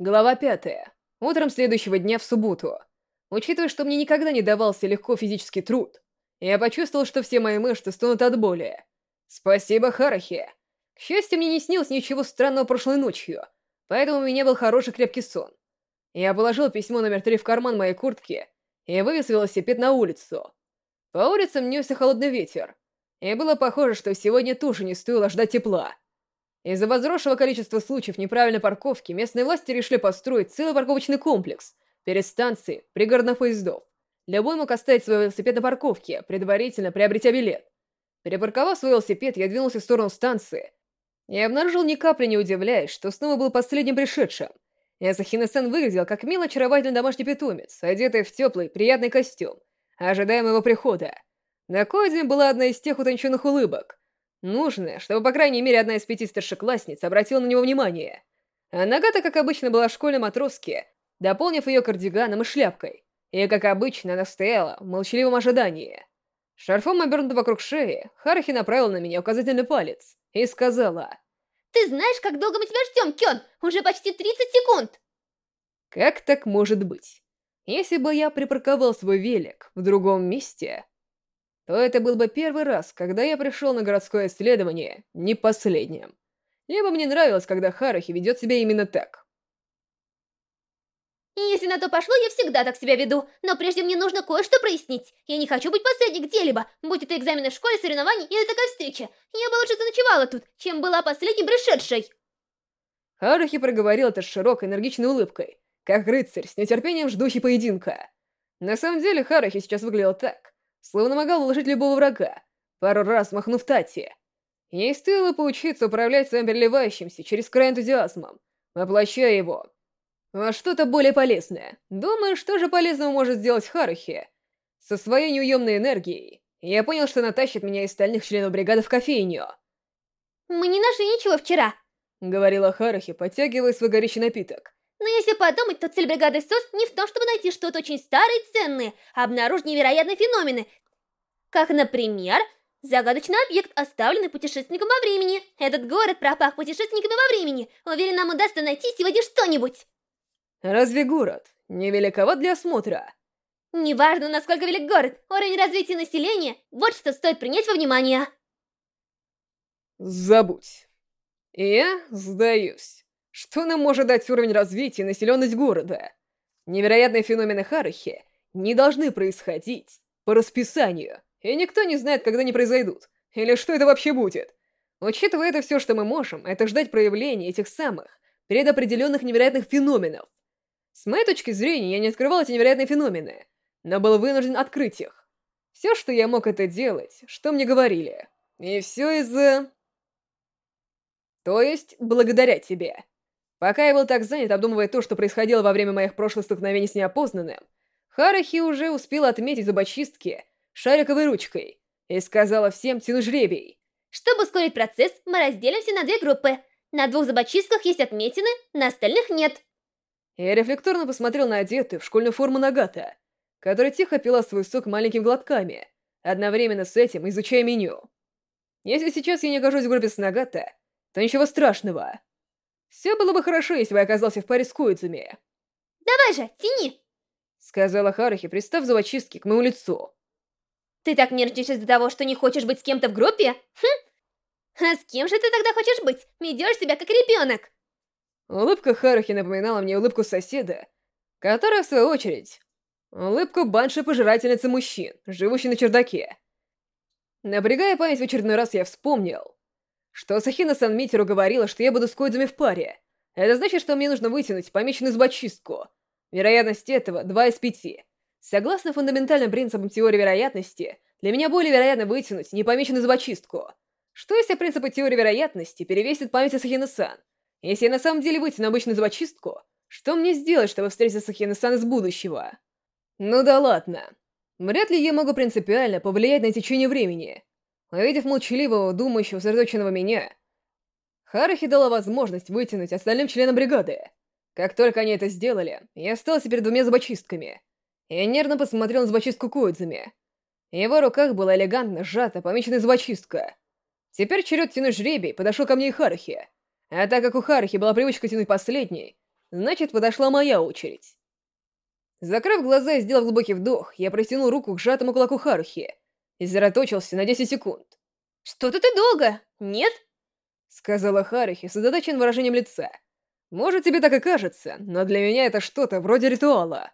Глава пятая. Утром следующего дня в субботу. Учитывая, что мне никогда не давался легко физический труд, я почувствовал, что все мои мышцы стонут от боли. Спасибо, Харахи. К счастью, мне не снилось ничего странного прошлой ночью, поэтому у меня был хороший крепкий сон. Я положил письмо номер три в карман моей куртки и вывез велосипед на улицу. По улицам несся холодный ветер, и было похоже, что сегодня тоже не стоило ждать тепла. Из-за возросшего количества случаев неправильной парковки местные власти решили построить целый парковочный комплекс перед станцией пригородных поездов. Любой мог оставить свой велосипед на парковке, предварительно приобретя билет. Перепарковав свой велосипед, я двинулся в сторону станции и обнаружил ни капли не удивляясь, что снова был последним пришедшим. Эсахина-сан выглядел как мило очаровательный домашний питомец, одетый в теплый, приятный костюм, ожидаем его прихода. На Коиде была одна из тех утонченных улыбок, Нужно, чтобы, по крайней мере, одна из пяти старшеклассниц обратила на него внимание. А Нагата, как обычно, была в школе матроски, дополнив ее кардиганом и шляпкой. И, как обычно, она стояла в молчаливом ожидании. Шарфом обернутым вокруг шеи, Харахи направила на меня указательный палец и сказала... «Ты знаешь, как долго мы тебя ждем, Кён? Уже почти 30 секунд!» Как так может быть? Если бы я припарковал свой велик в другом месте, то это был бы первый раз, когда я пришел на городское исследование, не последним. Либо мне нравилось, когда Харахи ведет себя именно так. Если на то пошло, я всегда так себя веду, но прежде мне нужно кое-что прояснить. Я не хочу быть последней где-либо, будь это экзамены в школе, соревнования или такая встреча. Я бы лучше заночевала тут, чем была последней пришедшей. Харахи проговорил это с широкой, энергичной улыбкой, как рыцарь, с нетерпением ждущий поединка. На самом деле, Харахи сейчас выглядел так, словно могла уложить любого врага, пару раз махнув Тати. Ей стоило поучиться управлять своим переливающимся через край энтузиазмом, воплощая его во что-то более полезное. Думаю, что же полезного может сделать Харухи? Со своей неуемной энергией я понял, что она тащит меня и остальных членов бригады в кофейню. «Мы не нашли ничего вчера», — говорила Харухи, подтягивая свой горячий напиток. Но если подумать, то цель бригады СОС не в том, чтобы найти что-то очень старое и ценное, а обнаружить невероятные феномены. Как, например, загадочный объект, оставленный путешественником во времени. Этот город пропах путешественниками во времени. Уверен, нам удастся найти сегодня что-нибудь. Разве город не великоват для осмотра? Неважно, насколько велик город, уровень развития населения – вот что стоит принять во внимание. Забудь. Я сдаюсь. Что нам может дать уровень развития и населенность города? Невероятные феномены Харахи не должны происходить по расписанию, и никто не знает, когда они произойдут, или что это вообще будет. Учитывая это все, что мы можем, это ждать проявления этих самых предопределенных невероятных феноменов. С моей точки зрения, я не открывал эти невероятные феномены, но был вынужден открыть их. Все, что я мог это делать, что мне говорили. И все из-за... То есть, благодаря тебе. Пока я был так занят, обдумывая то, что происходило во время моих прошлых столкновений с неопознанным, Харахи уже успела отметить зубочистки шариковой ручкой и сказала всем тянуть жребий. Чтобы ускорить процесс, мы разделимся на две группы. На двух зубочистках есть отметины, на остальных нет. Я рефлекторно посмотрел на одетую в школьную форму Нагата, которая тихо пила свой сок маленькими глотками, одновременно с этим изучая меню. Если сейчас я не окажусь в группе с Нагата, то ничего страшного. Все было бы хорошо, если бы я оказался в паре с Коидзуми. «Давай же, тяни!» Сказала Харухи, пристав зубочистки к моему лицу. «Ты так нервничаешь из-за того, что не хочешь быть с кем-то в группе? Хм! А с кем же ты тогда хочешь быть? Ведешь себя как ребенок!» Улыбка Харухи напоминала мне улыбку соседа, которая, в свою очередь, улыбку банши-пожирательницы мужчин, живущей на чердаке. Напрягая память в очередной раз, я вспомнил, что Сахина Санмитеру говорила, что я буду с Койдзами в паре. Это значит, что мне нужно вытянуть помеченную зубочистку. Вероятность этого — 2 из 5. Согласно фундаментальным принципам теории вероятности, для меня более вероятно вытянуть непомеченную зубочистку. Что если принципы теории вероятности перевесит память о Сахина-сан? Если я на самом деле вытяну обычную зубочистку, что мне сделать, чтобы встретиться с Сахина-сан из будущего? Ну да ладно. Вряд ли я могу принципиально повлиять на течение времени. Увидев молчаливого, думающего, сосредоточенного меня, Харахи дала возможность вытянуть остальным членам бригады. Как только они это сделали, я остался перед двумя зубочистками. Я нервно посмотрел на зубочистку Коидзами. В его руках была элегантно сжата помеченная зубочистка. Теперь черед тянуть жребий подошел ко мне и Харахи. А так как у Харахи была привычка тянуть последней, Значит, подошла моя очередь. Закрыв глаза и сделав глубокий вдох, я протянул руку к сжатому кулаку Харухи и зароточился на 10 секунд. «Что-то ты долго, нет?» Сказала Харухи с озадаченным выражением лица. «Может, тебе так и кажется, но для меня это что-то вроде ритуала.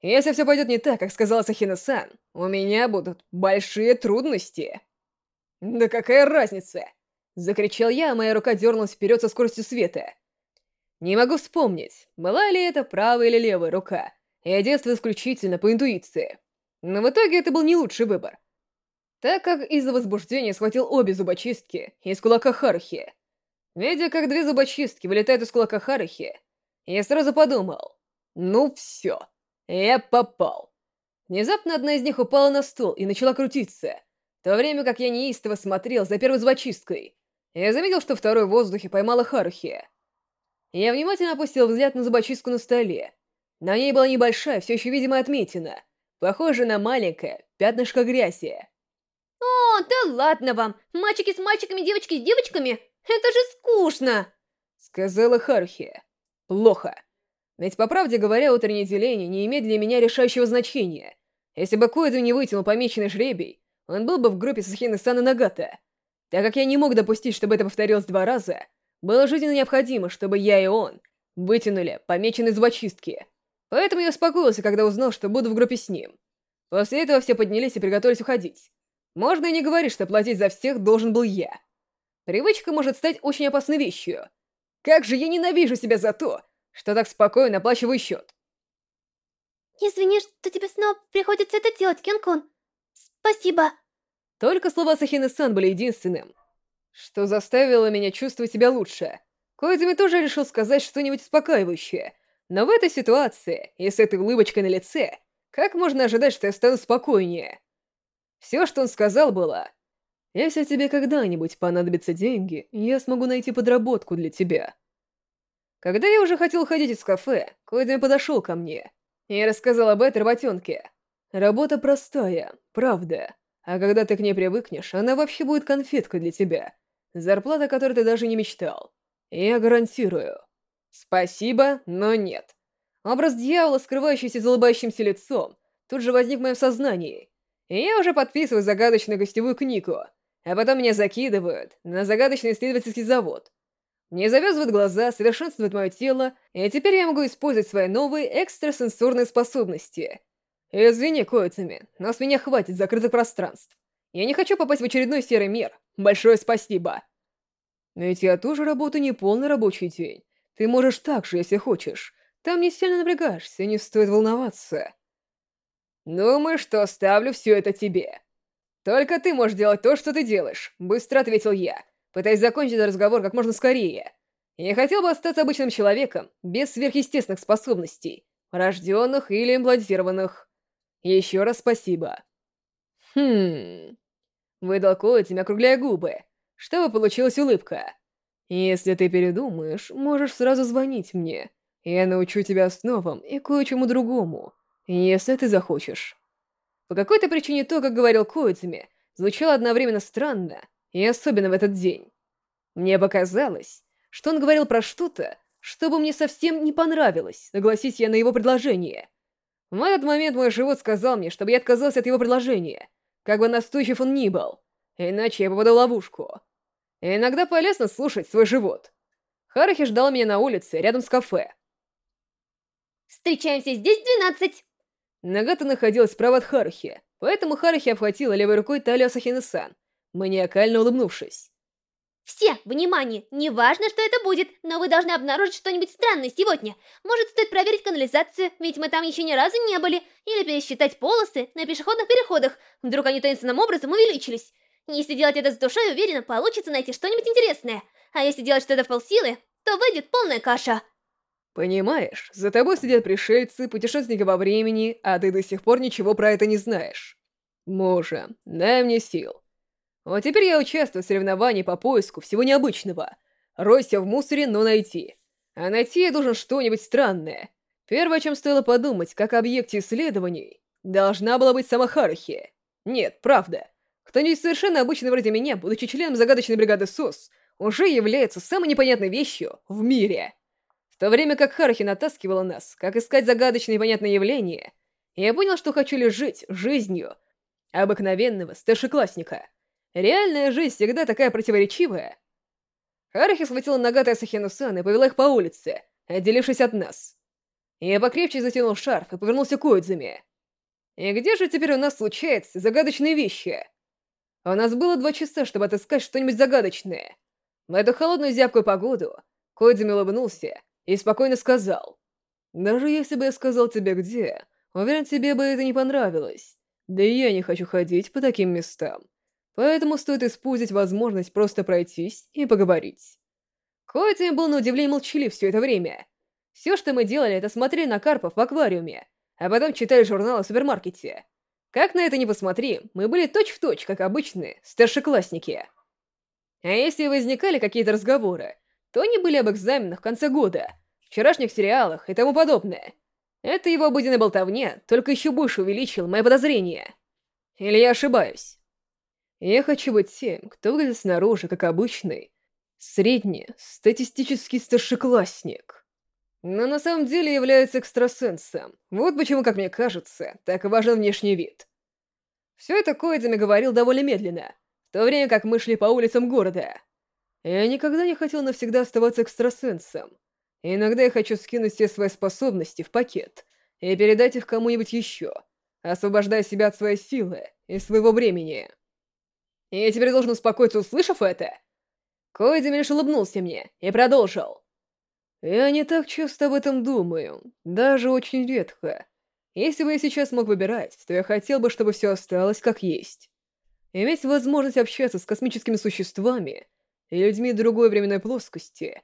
Если все пойдет не так, как сказала Сахина-сан, у меня будут большие трудности». «Да какая разница?» Закричал я, а моя рука дернулась вперед со скоростью света. Не могу вспомнить, была ли это правая или левая рука. Я действовал исключительно по интуиции. Но в итоге это был не лучший выбор. Так как из-за возбуждения схватил обе зубочистки из кулака Харухи. Видя, как две зубочистки вылетают из кулака Харухи, я сразу подумал, ну все, я попал. Внезапно одна из них упала на стол и начала крутиться, в то время как я неистово смотрел за первой зубочисткой, я заметил, что второй в воздухе поймала Харухи. Я внимательно опустил взгляд на зубочистку на столе. На ней была небольшая, все еще видимая отметина, похожая на маленькое пятнышко грязи. «О, да ладно вам! Мальчики с мальчиками, девочки с девочками? Это же скучно!» Сказала Харухи. «Плохо. Ведь, по правде говоря, утреннее деление не имеет для меня решающего значения. Если бы Коэдзу не вытянул помеченный жребий, он был бы в группе Сахины-сан и Нагата. Так как я не мог допустить, чтобы это повторилось два раза, было жизненно необходимо, чтобы я и он вытянули помеченные зубочистки. Поэтому я успокоился, когда узнал, что буду в группе с ним. После этого все поднялись и приготовились уходить. Можно и не говорить, что платить за всех должен был я. Привычка может стать очень опасной вещью. Как же я ненавижу себя за то, что так спокойно оплачиваю счет. Извини, что тебе снова приходится это делать, Кенкун. Спасибо. Только слова Сахины-сан были единственным, что заставило меня чувствовать себя лучше. Коидзуми тоже решил сказать что-нибудь успокаивающее, но в этой ситуации, и с этой улыбочкой на лице, как можно ожидать, что я стану спокойнее? Все, что он сказал, было... «Если тебе когда-нибудь понадобятся деньги, я смогу найти подработку для тебя». Когда я уже хотел уходить из кафе, Коидзуми подошел ко мне и рассказал об этой работенке. Работа простая, правда. А когда ты к ней привыкнешь, она вообще будет конфеткой для тебя. Зарплата, о которой ты даже не мечтал. Я гарантирую. Спасибо, но нет. Образ дьявола, скрывающийся за улыбающимся лицом, тут же возник в моем сознании. И я уже подписываю загадочную гостевую книгу, а потом меня закидывают на загадочный исследовательский завод. Мне завязывают глаза, совершенствуют мое тело, и теперь я могу использовать свои новые экстрасенсорные способности — Извини, Коицами, но с меня хватит закрытых пространств. Я не хочу попасть в очередной серый мир. Большое спасибо. Ведь я тоже работаю не полный рабочий день. Ты можешь так же, если хочешь. Там не сильно напрягаешься, не стоит волноваться. Думаю, что оставлю все это тебе. Только ты можешь делать то, что ты делаешь, быстро ответил я, пытаясь закончить этот разговор как можно скорее. Я хотел бы остаться обычным человеком, без сверхъестественных способностей, рожденных или имплантированных. Еще раз спасибо. Хм... Выдал Коэтим, округляя губы, чтобы получилась улыбка. Если ты передумаешь, можешь сразу звонить мне. Я научу тебя основам и кое-чему другому, если ты захочешь. По какой-то причине то, как говорил Коэтими, звучало одновременно странно и особенно в этот день. Мне показалось, что он говорил про что-то, что бы мне совсем не понравилось, согласись я на его предложение — в этот момент мой живот сказал мне, чтобы я отказался от его предложения, как бы настойчив он ни был, иначе я попаду в ловушку. И иногда полезно слушать свой живот. Харахи ждал меня на улице, рядом с кафе. «Встречаемся здесь в 12!» Нагата находилась справа от Харахи, поэтому Харахи обхватила левой рукой талию Асахины-сан, маниакально улыбнувшись. Все, внимание! Не важно, что это будет, но вы должны обнаружить что-нибудь странное сегодня. Может, стоит проверить канализацию, ведь мы там еще ни разу не были. Или пересчитать полосы на пешеходных переходах. Вдруг они таинственным образом увеличились. Если делать это с душой, уверенно, получится найти что-нибудь интересное. А если делать что-то в полсилы, то выйдет полная каша. Понимаешь, за тобой сидят пришельцы, путешественники во времени, а ты до сих пор ничего про это не знаешь. Мужа, дай мне сил. Вот теперь я участвую в соревновании по поиску всего необычного. Ройся в мусоре, но найти. А найти я должен что-нибудь странное. Первое, о чем стоило подумать, как объекте исследований, должна была быть сама Харахи. Нет, правда. Кто-нибудь совершенно обычный вроде меня, будучи членом загадочной бригады СОС, уже является самой непонятной вещью в мире. то время как Харахи натаскивала нас, как искать загадочные и понятные явления, я понял, что хочу лишь жить жизнью обыкновенного старшеклассника. Реальная жизнь всегда такая противоречивая. Харахи схватила Нагата и Сахину-сан и повела их по улице, отделившись от нас. Я покрепче затянул шарф и повернулся к Уидзуме. И где же теперь у нас случаются загадочные вещи? У нас было два часа, чтобы отыскать что-нибудь загадочное. В эту холодную зябкую погоду Койдзуми улыбнулся и спокойно сказал. «Даже если бы я сказал тебе где, уверен, тебе бы это не понравилось. Да и я не хочу ходить по таким местам. Поэтому стоит использовать возможность просто пройтись и поговорить». Койдзуми был на удивление молчалив все это время. Все, что мы делали, это смотрели на карпов в аквариуме, а потом читали журналы в супермаркете. Как на это ни посмотри, мы были точь-в-точь, точь, как обычные старшеклассники. А если возникали какие-то разговоры, то они были об экзаменах в конце года, вчерашних сериалах и тому подобное. Это его обыденная болтовня только еще больше увеличил мои подозрения. Или я ошибаюсь? Я хочу быть тем, кто выглядит снаружи, как обычный, средний, статистический старшеклассник. Но на самом деле является экстрасенсом. Вот почему, как мне кажется, так важен внешний вид. Все это Коидзами говорил довольно медленно, в то время как мы шли по улицам города. Я никогда не хотел навсегда оставаться экстрасенсом. Иногда я хочу скинуть все свои способности в пакет и передать их кому-нибудь еще, освобождая себя от своей силы и своего времени. Я теперь должен успокоиться, услышав это? Коидзами лишь улыбнулся мне и продолжил. Я не так часто об этом думаю, даже очень редко. Если бы я сейчас мог выбирать, то я хотел бы, чтобы все осталось как есть. Иметь возможность общаться с космическими существами и людьми другой временной плоскости.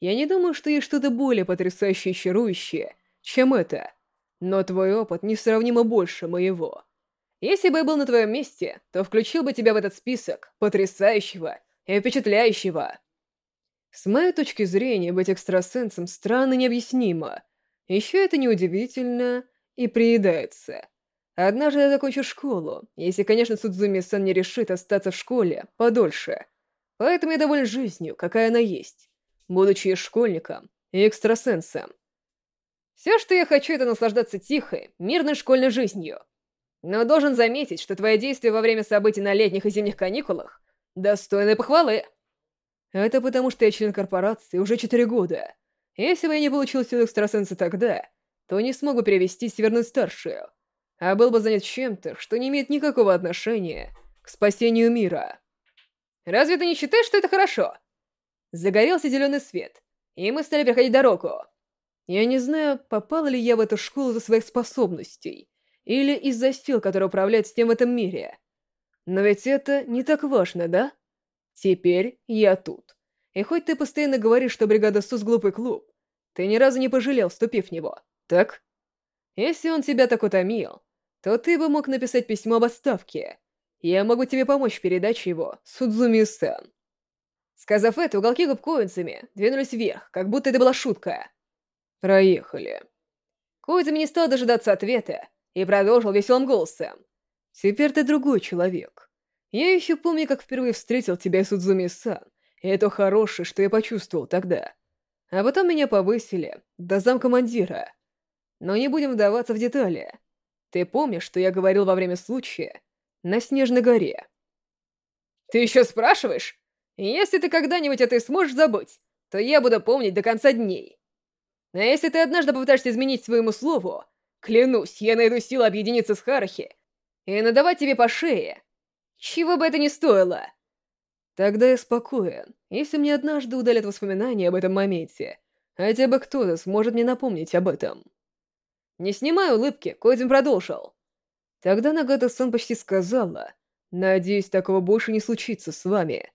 Я не думаю, что есть что-то более потрясающее и чарующее, чем это. Но твой опыт несравнимо больше моего. Если бы я был на твоем месте, то включил бы тебя в этот список потрясающего и впечатляющего. С моей точки зрения, быть экстрасенсом странно необъяснимо. Еще это неудивительно и приедается. Однажды я закончу школу, если, конечно, Судзуми-сан не решит остаться в школе подольше. Поэтому я доволен жизнью, какая она есть, будучи школьником и экстрасенсом. Все, что я хочу, это наслаждаться тихой, мирной школьной жизнью. Но должен заметить, что твои действия во время событий на летних и зимних каникулах достойны похвалы. Это потому, что я член корпорации уже четыре года. Если бы я не получил силу экстрасенса тогда, то не смог бы перевестись и вернуть старшую, а был бы занят чем-то, что не имеет никакого отношения к спасению мира. Разве ты не считаешь, что это хорошо? Загорелся зеленый свет, и мы стали проходить дорогу. Я не знаю, попала ли я в эту школу за своих способностей, или из-за сил, которые управляют всем в этом мире. Но ведь это не так важно, да? Теперь я тут. И хоть ты постоянно говоришь, что бригада СУС глупый клуб, ты ни разу не пожалел, вступив в него, так? Если он тебя так утомил, то ты бы мог написать письмо об отставке. Я могу тебе помочь в передаче его, Судзуми-сан. Сказав это, уголки губ Коидзами двинулись вверх, как будто это была шутка. Проехали. Коидзами не стал дожидаться ответа и продолжил веселым голосом. Теперь ты другой человек. Я еще помню, как впервые встретил тебя, Судзуми-сан, и это хорошее, что я почувствовал тогда. А потом меня повысили до замкомандира. Но не будем вдаваться в детали. Ты помнишь, что я говорил во время случая на Снежной горе? Ты еще спрашиваешь? Если ты когда-нибудь это сможешь забыть, то я буду помнить до конца дней. А если ты однажды попытаешься изменить своему слову, клянусь, я найду силу объединиться с Харахи и надавать тебе по шее, чего бы это ни стоило. Тогда я спокоен, если мне однажды удалят воспоминания об этом моменте. Хотя бы кто-то сможет мне напомнить об этом. Не снимая улыбки, Кодин продолжил. Тогда Нагата-сан почти сказала, «Надеюсь, такого больше не случится с вами.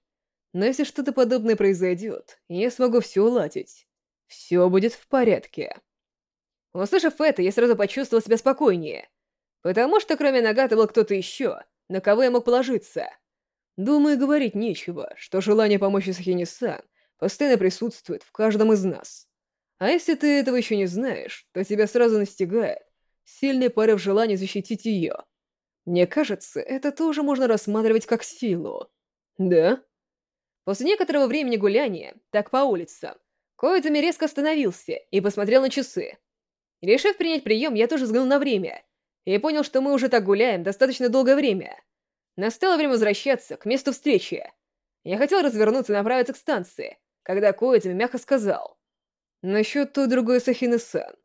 Но если что-то подобное произойдет, я смогу все уладить. Все будет в порядке». Услышав это, я сразу почувствовал себя спокойнее. Потому что кроме Нагата был кто-то еще, на кого я мог положиться? Думаю, говорить нечего, что желание помочь Исахини-сан постоянно присутствует в каждом из нас. А если ты этого еще не знаешь, то тебя сразу настигает сильный порыв желания защитить ее. Мне кажется, это тоже можно рассматривать как силу. Да? После некоторого времени гуляния, так по улицам, Коидзами резко остановился и посмотрел на часы. Решив принять прием, я тоже взглянул на время и понял, что мы уже так гуляем достаточно долгое время. Настало время возвращаться к месту встречи. Я хотел развернуться и направиться к станции, когда Коидзами мягко сказал. Насчет той другой Сахины-сан.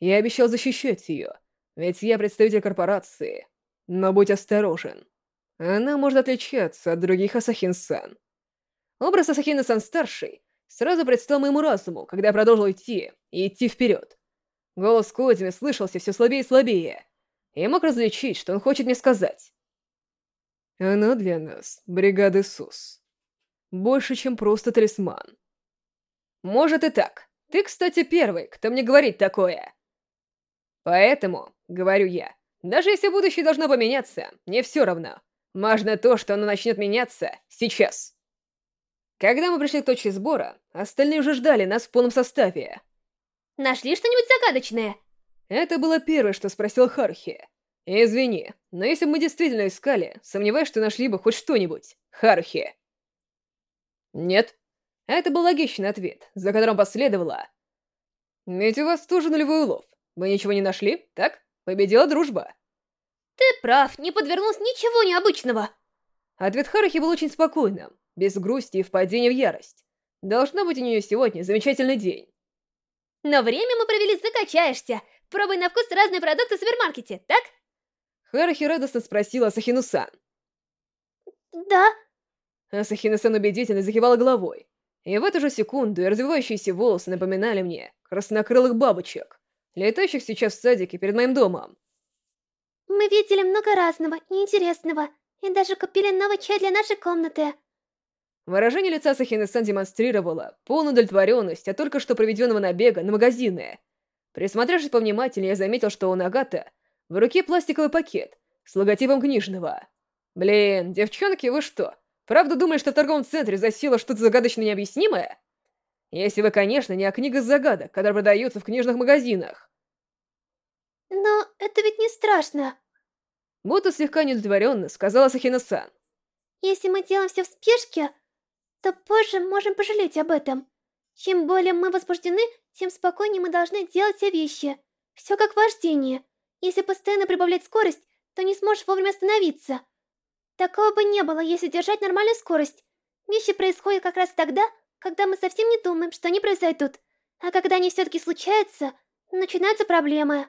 Я обещал защищать ее, ведь я представитель корпорации. Но будь осторожен. Она может отличаться от других Асахин-сан. Образ Асахины-сан старший сразу предстал моему разуму, когда я продолжил идти и идти вперед. Голос Коидзами слышался все слабее и слабее. Я мог различить, что он хочет мне сказать. Она для нас — бригады СУС. Больше, чем просто талисман. Может и так. Ты, кстати, первый, кто мне говорит такое. Поэтому, говорю я, даже если будущее должно поменяться, мне все равно. Важно то, что оно начнет меняться сейчас. Когда мы пришли к точке сбора, остальные уже ждали нас в полном составе. Нашли что-нибудь загадочное? Это было первое, что спросил Харухи. Извини, но если бы мы действительно искали, сомневаюсь, что нашли бы хоть что-нибудь. Харухи. Нет. Это был логичный ответ, за которым последовало. Ведь у вас тоже нулевой улов. Вы ничего не нашли, так? Победила дружба. Ты прав, не подвернулось ничего необычного. Ответ Харухи был очень спокойным, без грусти и впадения в ярость. Должно быть у нее сегодня замечательный день. Но время мы провели закачаешься. Пробуй на вкус разные продукты в супермаркете, так? Харахи радостно спросила Асахину-сан. Да. Асахина-сан убедительно закивала головой. И в эту же секунду развивающиеся волосы напоминали мне краснокрылых бабочек, летающих сейчас в садике перед моим домом. Мы видели много разного и интересного, и даже купили новый чай для нашей комнаты. Выражение лица Сахины-сан демонстрировало полную удовлетворенность от только что проведенного набега на магазины. Присмотревшись повнимательнее, я заметил, что у Нагата в руке пластиковый пакет с логотипом книжного. Блин, девчонки, вы что, правда думали, что в торговом центре засело что-то загадочно необъяснимое? Если вы, конечно, не о книгах загадок, которые продаются в книжных магазинах. Но это ведь не страшно. Будто слегка неудовлетворенно сказала Сахина-сан. Если мы делаем все в спешке, то позже можем пожалеть об этом. Чем более мы возбуждены, тем спокойнее мы должны делать все вещи. Все как вождение. Если постоянно прибавлять скорость, то не сможешь вовремя остановиться. Такого бы не было, если держать нормальную скорость. Вещи происходят как раз тогда, когда мы совсем не думаем, что они произойдут. А когда они все-таки случаются, начинаются проблемы.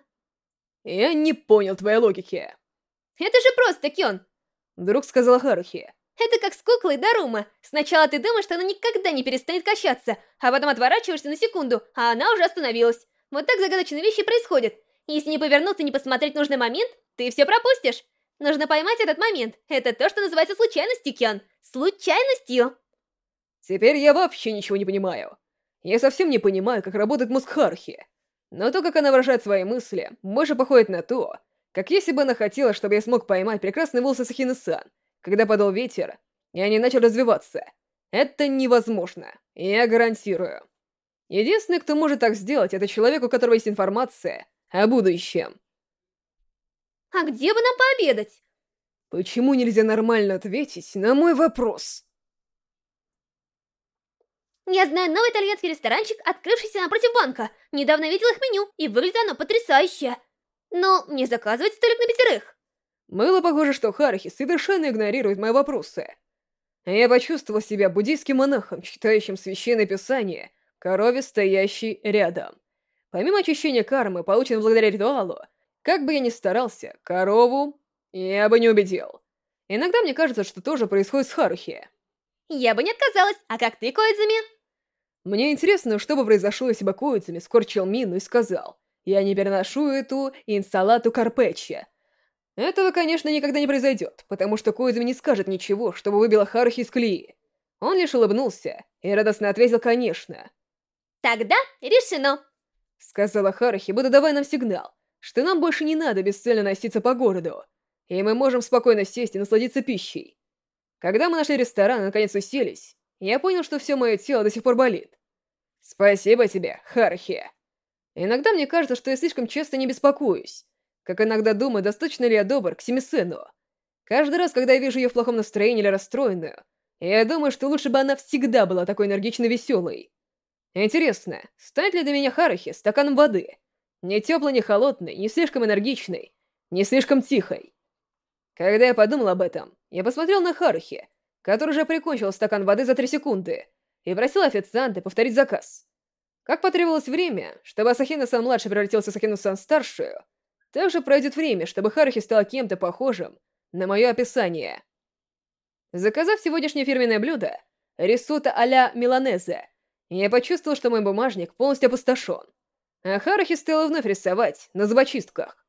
Я не понял твоей логики. Это же просто, Кён! Вдруг сказала Харухи. Это как с куклой Дарума. Сначала ты думаешь, что она никогда не перестанет качаться, а потом отворачиваешься на секунду, а она уже остановилась. Вот так загадочные вещи происходят. Если не повернуться и не посмотреть нужный момент, ты все пропустишь. Нужно поймать этот момент. Это то, что называется случайностью, Киан. Случайностью. Теперь я вообще ничего не понимаю. Я совсем не понимаю, как работает мозг Хархи. Но то, как она выражает свои мысли, больше походит на то, как если бы она хотела, чтобы я смог поймать прекрасные волосы Сахины-сан, когда подул ветер, и они начали развиваться. Это невозможно, я гарантирую. Единственный, кто может так сделать, это человек, у которого есть информация о будущем. А где бы нам пообедать? Почему нельзя нормально ответить на мой вопрос? Я знаю новый итальянский ресторанчик, открывшийся напротив банка. Недавно видел их меню, и выглядит оно потрясающе. Но мне заказывать столик на пятерых. Было похоже, что Харахи совершенно игнорирует мои вопросы. Я почувствовал себя буддийским монахом, читающим священное писание, корове, стоящей рядом. Помимо ощущения кармы, полученной благодаря ритуалу, как бы я ни старался, корову я бы не убедил. Иногда мне кажется, что тоже происходит с Харухи. Я бы не отказалась, а как ты, Коидзами? Мне интересно, что бы произошло, если бы Коидзами скорчил мину и сказал, «Я не переношу эту инсалату карпеччи». Этого, конечно, никогда не произойдет, потому что Коидзами не скажет ничего, чтобы выбило Харухи из колеи. Он лишь улыбнулся и радостно ответил «конечно». Тогда решено. — сказала Харахи, будто давая нам сигнал, что нам больше не надо бесцельно носиться по городу, и мы можем спокойно сесть и насладиться пищей. Когда мы нашли ресторан и наконец уселись, я понял, что все мое тело до сих пор болит. Спасибо тебе, Харахи. Иногда мне кажется, что я слишком часто не беспокоюсь, как иногда думаю, достаточно ли я добр к Семисену. Каждый раз, когда я вижу ее в плохом настроении или расстроенную, я думаю, что лучше бы она всегда была такой энергичной и веселой. Интересно, станет ли для меня Харахи стаканом воды? Не теплый, не холодный, не слишком энергичный, не слишком тихой. Когда я подумал об этом, я посмотрел на Харухи, который уже прикончил стакан воды за три секунды, и просил официанта повторить заказ. Как потребовалось время, чтобы Асахина-сан-младший превратился в Асахину-сан-старшую, также пройдет время, чтобы Харухи стала кем-то похожим на мое описание. Заказав сегодняшнее фирменное блюдо, рисотто а-ля Миланезе, я почувствовал, что мой бумажник полностью опустошен. А Харухи стала вновь рисовать на зубочистках.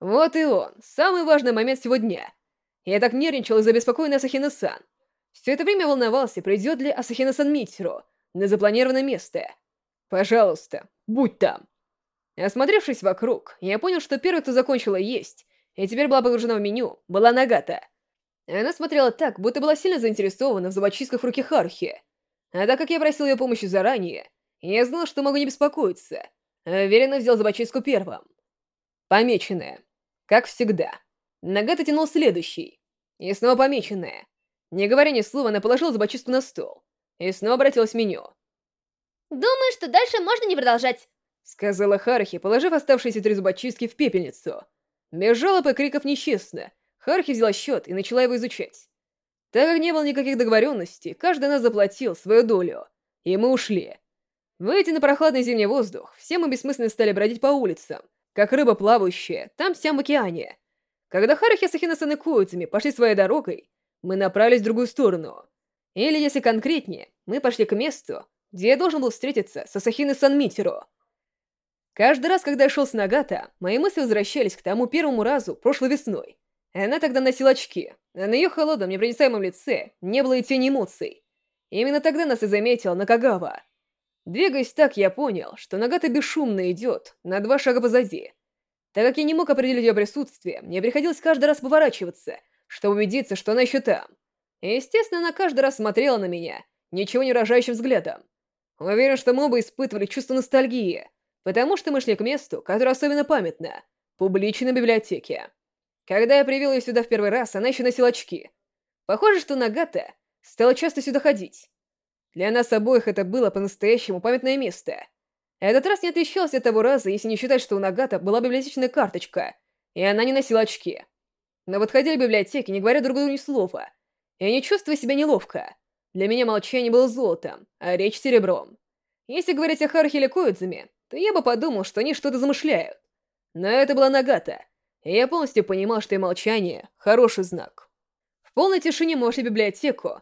Вот и он, самый важный момент сегодня. Я так нервничал из-за беспокойной Асахина-сан. Все это время волновался, придет ли Асахина-сан Митсиро на запланированное место. Пожалуйста, будь там. Осмотревшись вокруг, я понял, что первый, кто закончила есть, и теперь была погружена в меню, была Нагата. Она смотрела так, будто была сильно заинтересована в зубочистках в руке. А так как я просил ее помощи заранее, я знал, что могу не беспокоиться. Уверенно взял зубочистку первым. Помеченная. Как всегда. Нагата тянул следующий. И снова помеченная. Не говоря ни слова, она положила зубочистку на стол. И снова обратилась в меню. «Думаю, что дальше можно не продолжать», — сказала Харахи, положив оставшиеся три зубочистки в пепельницу. Без жалоб и криков нечестно. Харахи взяла счет и начала его изучать. Так как не было никаких договоренностей, каждый нас заплатил свою долю. И мы ушли. Выйти на прохладный зимний воздух, все мы бессмысленно стали бродить по улицам, как рыба плавающая, там всем в океане. Когда Харахи, Сахина-сан и Коидзуми пошли своей дорогой, мы направились в другую сторону. Или, если конкретнее, мы пошли к месту, где я должен был встретиться с Асахиной-сан Митеро. Каждый раз, когда я шел с Нагата, мои мысли возвращались к тому первому разу прошлой весной. Она тогда носила очки, а на ее холодном, непроницаемом лице не было и тени эмоций. Именно тогда нас и заметила Накагава. Двигаясь так, я понял, что Нагата бесшумно идет, на два шага позади. Так как я не мог определить ее присутствие, мне приходилось каждый раз поворачиваться, чтобы убедиться, что она еще там. И, естественно, она каждый раз смотрела на меня, ничего не выражающим взглядом. Уверен, что мы оба испытывали чувство ностальгии, потому что мы шли к месту, которое особенно памятно — публичной библиотеке. Когда я привел ее сюда в первый раз, она еще носила очки. Похоже, что Нагата стала часто сюда ходить. Для нас обоих это было по-настоящему памятное место. Этот раз не отличался от того раза, если не считать, что у Нагата была библиотечная карточка, и она не носила очки. Но вот ходили в библиотеке, не говоря друг другу ни слова, и не чувствуя себя неловко. Для меня молчание было золотом, а речь серебром. Если говорить о Хархе или Коидзуме, то я бы подумал, что они что-то замышляют. Но это была Нагата — и я полностью понимал, что и молчание — хороший знак. В полной тишине мы библиотеку.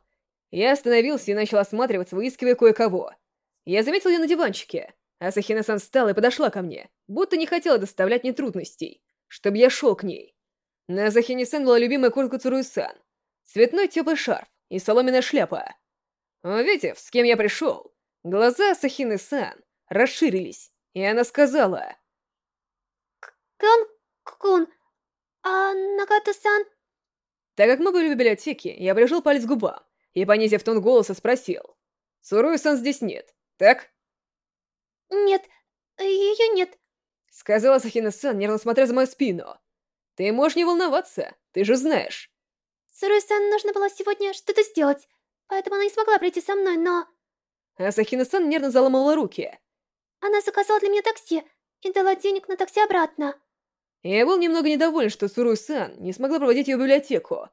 Я остановился и начал осматриваться, выискивая кое-кого. Я заметил ее на диванчике, а Сахина-сан встала и подошла ко мне, будто не хотела доставлять мне трудностей, чтобы я шел к ней. На Сахине-сан была любимая куртка Цуруи-сан, цветной теплый шарф и соломенная шляпа. Увидев, с кем я пришел, глаза Сахины-сан расширились, и она сказала... «Кан Кун, а Нагата-сан...» Так как мы были в библиотеке, я прижал палец к губам и, понизив тон голоса, спросил. «Суруи-сан здесь нет, так?» «Нет, ее нет», — сказала Сахина-сан, нервно смотря за мою спину. «Ты можешь не волноваться, ты же знаешь». «Суруи-сан нужно было сегодня что-то сделать, поэтому она не смогла прийти со мной, но...» А Сахина-сан нервно заломала руки. «Она заказала для меня такси и дала денег на такси обратно». Я был немного недоволен, что Суру-сан не смогла проводить ее в библиотеку.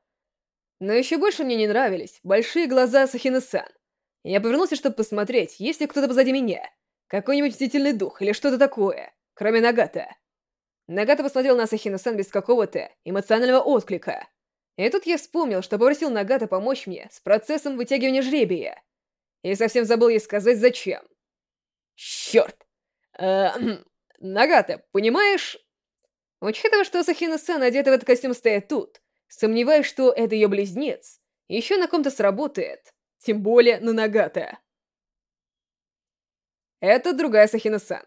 Но еще больше мне не нравились большие глаза Сахины-сан. Я повернулся, чтобы посмотреть, есть ли кто-то позади меня. Какой-нибудь мстительный дух или что-то такое, кроме Нагата. Нагата посмотрел на Сахину-сан без какого-то эмоционального отклика. И тут я вспомнил, что попросил Нагата помочь мне с процессом вытягивания жребия. И совсем забыл ей сказать, зачем. Черт! Э, Нагата, понимаешь, Учитывая, что Сахина-сан одета в этот костюм стоит тут, сомневаюсь, что это ее близнец, еще на ком-то сработает, тем более на Нагата. Это другая Сахина-сан.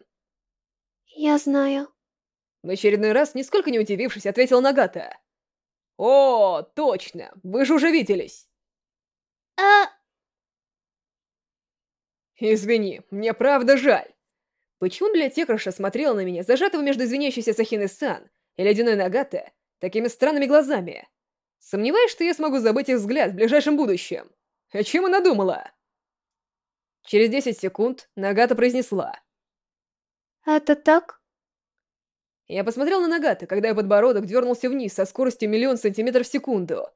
Я знаю. В очередной раз, нисколько не удивившись, ответил Нагата. О, точно, вы же уже виделись. А... Извини, мне правда жаль. Почему библиотекарша смотрела на меня, зажатого между извиняющейся Сахины-сан и ледяной Нагата, такими странными глазами? Сомневаюсь, что я смогу забыть их взгляд в ближайшем будущем. О чем она думала? Через 10 секунд Нагата произнесла. «Это так?» Я посмотрел на Нагата, когда ее подбородок дернулся вниз со скоростью миллион сантиметров в секунду.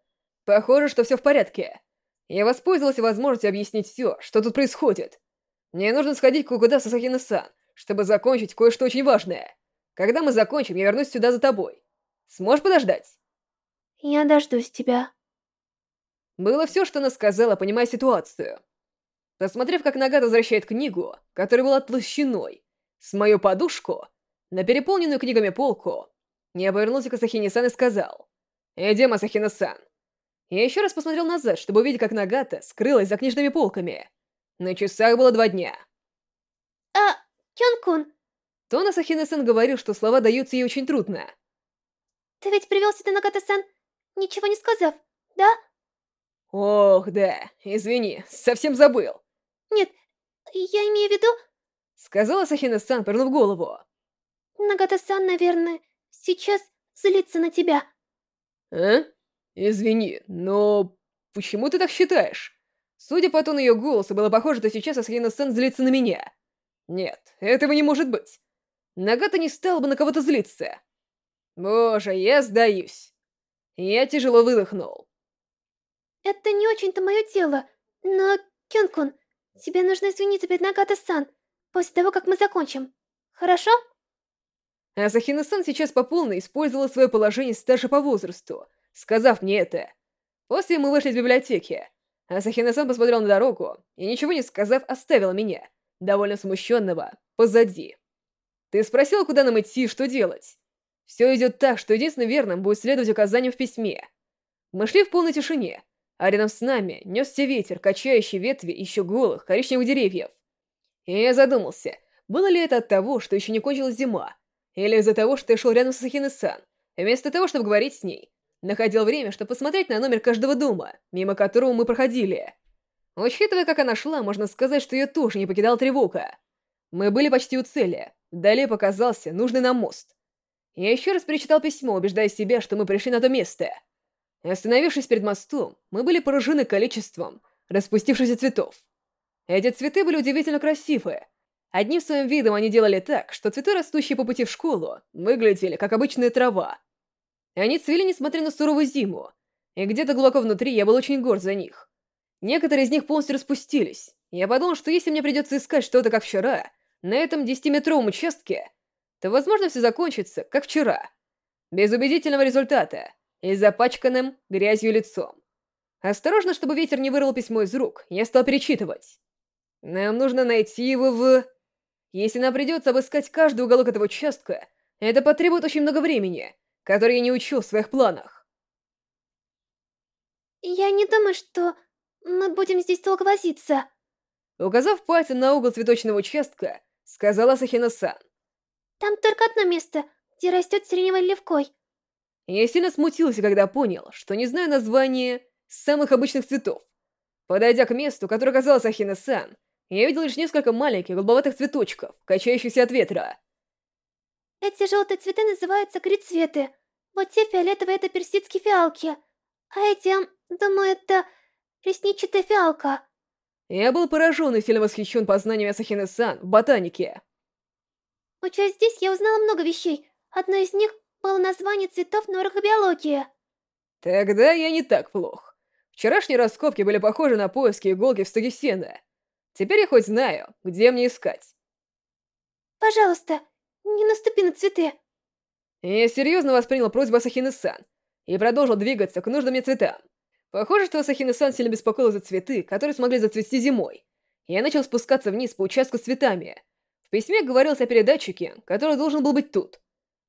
Похоже, что все в порядке. Я воспользовался возможностью объяснить все, что тут происходит. Мне нужно сходить куда Сасахина-сан, чтобы закончить кое-что очень важное. Когда мы закончим, я вернусь сюда за тобой. Сможешь подождать? Я дождусь тебя. Было все, что она сказала, понимая ситуацию. Посмотрев, как Нагата возвращает книгу, которая была толщиной, с мою подушку, на переполненную книгами полку, я повернулся к Асахине-сан и сказал, «Идем, Асахина-сан». Я еще раз посмотрел назад, чтобы увидеть, как Нагата скрылась за книжными полками. На часах было два дня. «А, Кён-кун...» Тон Асахина-сан говорил, что слова даются ей очень трудно. «Ты ведь привел сюда Нагата-сан, ничего не сказав, да?» «Ох, да, извини, совсем забыл». «Нет, я имею в виду...» Сказала Сахина-сан, повернув голову. «Нагата-сан, наверное, сейчас злится на тебя». «А? Извини, но почему ты так считаешь?» Судя по тону ее голоса, было похоже, что сейчас Асахина-сан злится на меня. Нет, этого не может быть. Нагата не стала бы на кого-то злиться. Боже, я сдаюсь. Я тяжело выдохнул. Это не очень-то мое дело, но, Кёнкун, тебе нужно извиниться перед Нагата-сан после того, как мы закончим. Хорошо? Асахина-сан сейчас по полной использовала свое положение старше по возрасту, сказав мне это. После мы вышли из библиотеки. Асахина-сан посмотрел на дорогу и, ничего не сказав, оставила меня, довольно смущенного, позади. Ты спросил, куда нам идти и что делать? Все идет так, что единственным верным будет следовать указаниям в письме. Мы шли в полной тишине, а рядом с нами несся ветер, качающий ветви еще голых коричневых деревьев. И я задумался, было ли это от того, что еще не кончилась зима, или из-за того, что я шел рядом с Сахины-сан, вместо того, чтобы говорить с ней, находил время, чтобы посмотреть на номер каждого дома, мимо которого мы проходили. Учитывая, как она шла, можно сказать, что ее тоже не покидала тревога. Мы были почти у цели, вдали показался нужный нам мост. Я еще раз перечитал письмо, убеждая себя, что мы пришли на то место. Остановившись перед мостом, мы были поражены количеством распустившихся цветов. Эти цветы были удивительно красивые. Одним своим видом они делали так, что цветы, растущие по пути в школу, выглядели как обычная трава. Они цвели, несмотря на суровую зиму, и где-то глубоко внутри я был очень горд за них. Некоторые из них полностью распустились. Я подумал, что если мне придется искать что-то как вчера, на этом десятиметровом участке, то, возможно, все закончится, как вчера. Без убедительного результата и запачканным грязью лицом. Осторожно, чтобы ветер не вырвал письмо из рук, я стал перечитывать. Нам нужно найти его в... Если нам придется обыскать каждый уголок этого участка, это потребует очень много времени, которое я не учил в своих планах. Я не думаю, что мы будем здесь долго возиться. Указав пальцем на угол цветочного участка, сказала Сахина-сан. Там только одно место, где растет сиреневый левкой. Я сильно смутился, когда понял, что не знаю название самых обычных цветов. Подойдя к месту, которое казалось Ахина-сан, я видел лишь несколько маленьких голубоватых цветочков, качающихся от ветра. Эти желтые цветы называются крицветы. Вот те фиолетовые — это персидские фиалки. А эти, думаю, это ресничатая фиалка. Я был поражен и сильно восхищен познаниями Асахины-сан в ботанике. Учась здесь, я узнала много вещей. Одно из них было название цветов на уроках биологии. Тогда я не так плох. Вчерашние раскопки были похожи на поиски иголки в стоге сена. Теперь я хоть знаю, где мне искать. Пожалуйста, не наступи на цветы. Я серьезно воспринял просьбу Асахины-сан и продолжил двигаться к нужным мне цветам. Похоже, что Асахины-сан сильно беспокоил за цветы, которые смогли зацвести зимой. Я начал спускаться вниз по участку с цветами. В письме говорилось о передатчике, который должен был быть тут.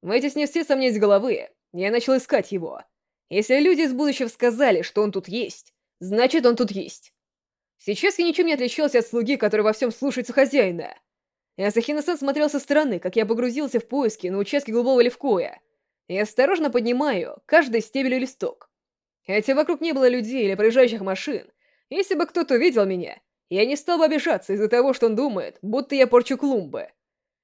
Вытеснив все сомнения из головы, я начал искать его. Если люди из будущего сказали, что он тут есть, значит он тут есть. Сейчас я ничем не отличался от слуги, который во всем слушается хозяина. Асахина-сан смотрел со стороны, как я погрузился в поиски на участке голубого левкоя. И осторожно поднимаю каждый стебель и листок. Хотя вокруг не было людей или проезжающих машин, если бы кто-то увидел меня, я не стал бы обижаться из-за того, что он думает, будто я порчу клумбы.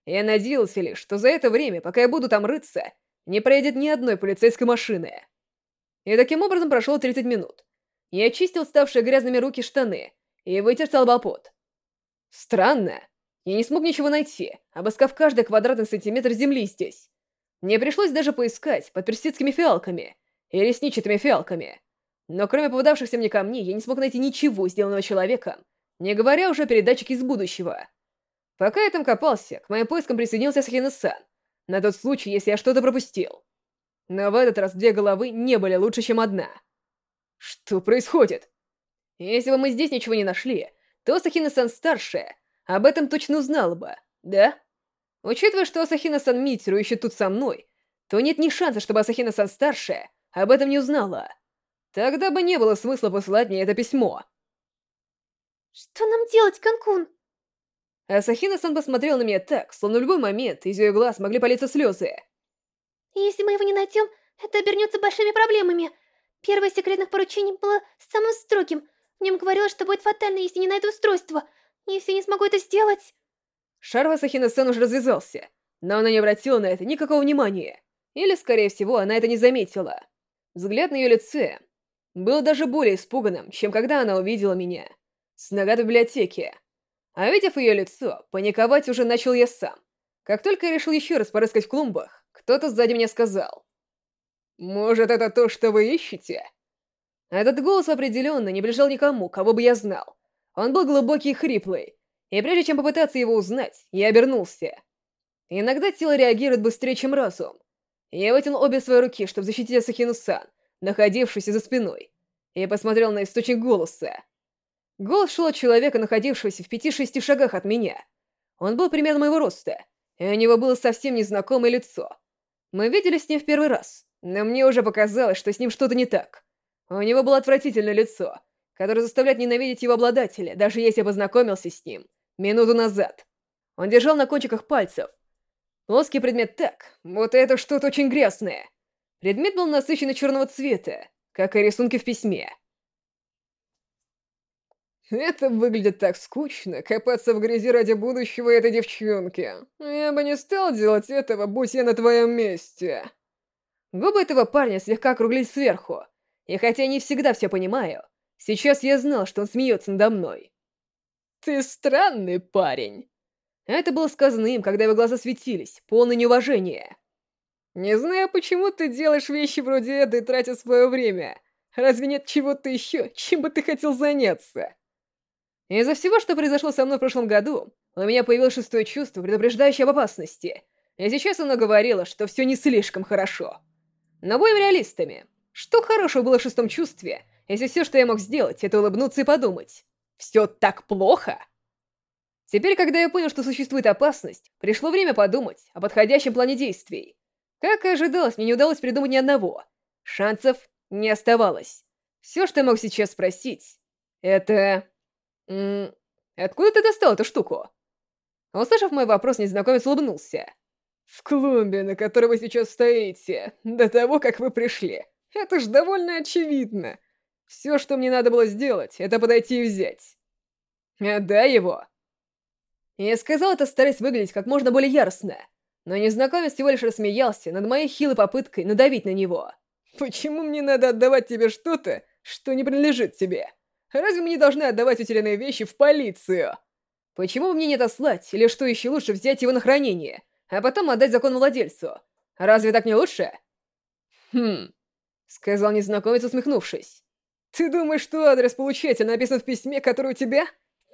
Я надеялся лишь, что за это время, пока я буду там рыться, не проедет ни одной полицейской машины. И таким образом прошло 30 минут. Я очистил ставшие грязными руки штаны и вытер салбопот. Странно. Я не смог ничего найти, обыскав каждый квадратный сантиметр земли здесь. Мне пришлось даже поискать под персидскими фиалками и ресничатыми фиалками. Но кроме попадавшихся мне камней, я не смог найти ничего, сделанного человеком, не говоря уже о передатчике из будущего. Пока я там копался, к моим поискам присоединился Сахина-сан, на тот случай, если я что-то пропустил. Но в этот раз две головы не были лучше, чем одна. Что происходит? Если бы мы здесь ничего не нашли, то Сахина-сан старшая об этом точно узнала бы, да? Учитывая, что Асахина-сан Митсеру еще тут со мной, то нет ни шанса, чтобы Асахина-сан старшая об этом не узнала. Тогда бы не было смысла посылать мне это письмо. Что нам делать, Канкун? Асахина-сан посмотрел на меня так, словно в любой момент из ее глаз могли политься слезы. Если мы его не найдем, это обернется большими проблемами. Первое из секретных поручений было самым строгим. В нем говорилось, что будет фатально, если не найду устройство. Если не смогу это сделать... Шар Асахина-сан уже развязался, но она не обратила на это никакого внимания. Или, скорее всего, она это не заметила. Взгляд на ее лице был даже более испуганным, чем когда она увидела меня. С нога в библиотеке. А видев ее лицо, паниковать уже начал я сам. Как только я решил еще раз порыскать в клумбах, кто-то сзади меня сказал. «Может, это то, что вы ищете?» Этот голос определенно не принадлежал никому, кого бы я знал. Он был глубокий и хриплый, и прежде чем попытаться его узнать, я обернулся. Иногда тело реагирует быстрее, чем разум. Я вытянул обе свои руки, чтобы защитить Асахину-сан, находившуюся за спиной, и посмотрел на источник голоса. Голос шел от человека, находившегося в пяти-шести шагах от меня. Он был примерно моего роста, и у него было совсем незнакомое лицо. Мы виделись с ним в первый раз, но мне уже показалось, что с ним что-то не так. У него было отвратительное лицо, которое заставляет ненавидеть его обладателя, даже если я познакомился с ним минуту назад. Он держал на кончиках пальцев. Плоский предмет так, вот это что-то очень грязное. Предмет был насыщенно черного цвета, как и рисунки в письме. Это выглядит так скучно, копаться в грязи ради будущего этой девчонки. Я бы не стал делать этого, будь я на твоем месте. Губы этого парня слегка округлились сверху, и хотя я не всегда все понимаю, сейчас я знал, что он смеется надо мной. «Ты странный парень!» Это было сказано им, когда его глаза светились, полное неуважение. «Не знаю, почему ты делаешь вещи вроде этой, тратя свое время. Разве нет чего-то еще, чем бы ты хотел заняться?» Из-за всего, что произошло со мной в прошлом году, у меня появилось шестое чувство, предупреждающее об опасности. И сейчас оно говорило, что все не слишком хорошо. Но будем реалистами. Что хорошего было в шестом чувстве, если все, что я мог сделать, это улыбнуться и подумать? Все так плохо? Теперь, когда я понял, что существует опасность, пришло время подумать о подходящем плане действий. Как и ожидалось, мне не удалось придумать ни одного. Шансов не оставалось. Все, что я мог сейчас спросить, это... М -м, откуда ты достал эту штуку? Услышав мой вопрос, незнакомец улыбнулся. «В клумбе, на которой вы сейчас стоите, до того, как вы пришли. Это ж довольно очевидно. Все, что мне надо было сделать, это подойти и взять. Отдай его. Я сказал это, стараясь выглядеть как можно более яростно. Но незнакомец всего лишь рассмеялся над моей хилой попыткой надавить на него. «Почему мне надо отдавать тебе что-то, что не принадлежит тебе? Разве мы не должны отдавать утерянные вещи в полицию? Почему бы мне не отослать, или что еще лучше, взять его на хранение, а потом отдать закон владельцу? Разве так не лучше?» «Хм», — сказал незнакомец, усмехнувшись. Ты думаешь, что адрес получателя написан в письме, которое у тебя?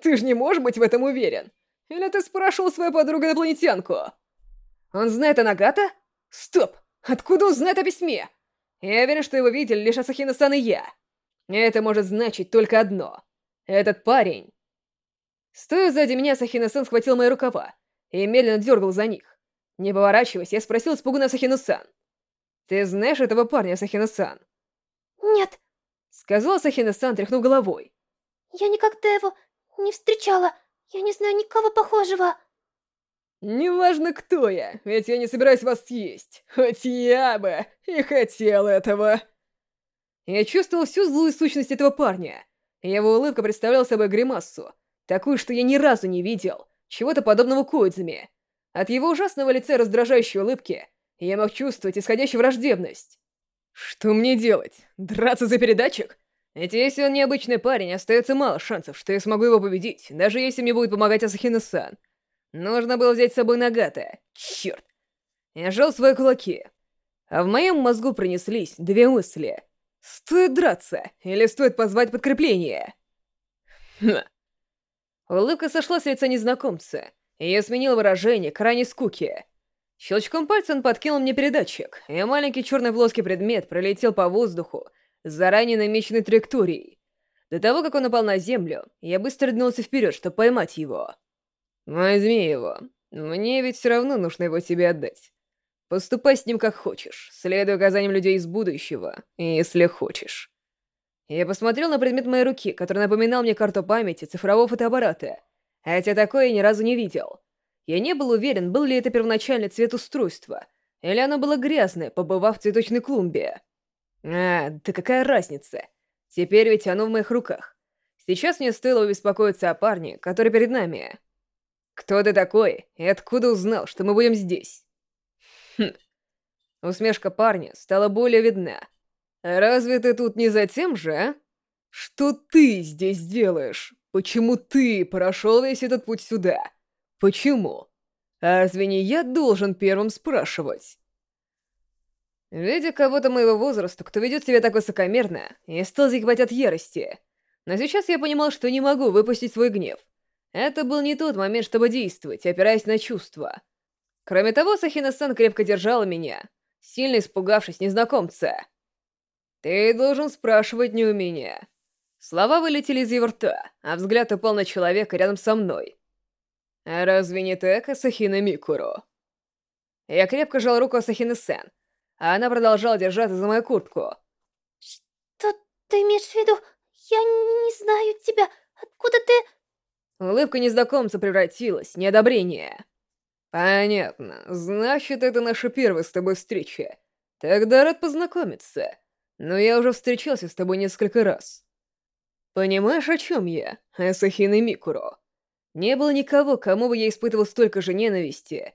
Ты же не можешь быть в этом уверен. Или ты спрашивал свою подругу-инопланетянку? Он знает о Нагата? Стоп! Откуда он знает о письме? Я уверен, что его видели лишь Асахина-сан и я. Это может значить только одно. Этот парень... Стоя сзади меня, Асахина-сан схватил мои рукава и медленно дергал за них. Не поворачиваясь, я спросил испуганно Асахину-сан. «Ты знаешь этого парня, Асахина-сан?» «Нет», Сказала Сахина-сан, тряхнув головой. Я никогда его не встречала. Я не знаю никого похожего. Неважно, кто я, ведь я не собираюсь вас съесть. Хоть я бы и хотел этого. Я чувствовал всю злую сущность этого парня. Его улыбка представляла собой гримассу, такую, что я ни разу не видел, чего-то подобного Коидзуме. От его ужасного лица раздражающей улыбки я мог чувствовать исходящую враждебность. Что мне делать? Драться за передатчик? Ведь если он необычный парень, остается мало шансов, что я смогу его победить, даже если мне будет помогать Асахина-сан. Нужно было взять с собой Нагата. Черт. Я сжал свои кулаки. А в моем мозгу пронеслись две мысли. Стоит драться, или стоит позвать подкрепление? Хм. Улыбка сошла с лица незнакомца, и я сменил выражение крайней скуки. Щелчком пальца он подкинул мне передатчик, и маленький черный плоский предмет пролетел по воздуху с заранее намеченной траекторией. До того, как он упал на землю, я быстро двинулся вперед, чтобы поймать его. «Возьми его. Мне ведь все равно нужно его тебе отдать. Поступай с ним как хочешь, следуй указаниям людей из будущего, если хочешь». Я посмотрел на предмет моей руки, который напоминал мне карту памяти цифрового фотоаппарата, хотя такое я ни разу не видел. Я не был уверен, был ли это первоначальный цвет устройства, или оно было грязное, побывав в цветочной клумбе. А, да какая разница? Теперь ведь оно в моих руках. Сейчас мне стоило беспокоиться о парне, который перед нами. Кто ты такой и откуда узнал, что мы будем здесь? Хм. Усмешка парня стала более видна. Разве ты тут не за тем же, а? Что ты здесь делаешь? Почему ты прошел весь этот путь сюда? Почему? Разве не я должен первым спрашивать? Видя кого-то моего возраста, кто ведет себя так высокомерно, я стал закипать от ярости. Но сейчас я понимал, что не могу выпустить свой гнев. Это был не тот момент, чтобы действовать, опираясь на чувства. Кроме того, Сахина-сан крепко держала меня, сильно испугавшись незнакомца. «Ты должен спрашивать не у меня». Слова вылетели из его рта, а взгляд упал на человека рядом со мной. «А разве не так, Асахина Микуро?» Я крепко жал руку Асахины-сан, а она продолжала держаться за мою куртку. «Что ты имеешь в виду? Я не знаю тебя. Откуда ты...» Улыбка незнакомца превратилась в неодобрение. «Понятно. Значит, это наша первая с тобой встреча. Тогда рад познакомиться. Но я уже встречался с тобой несколько раз. Понимаешь, о чем я, Асахина Микуро? Не было никого, кому бы я испытывал столько же ненависти.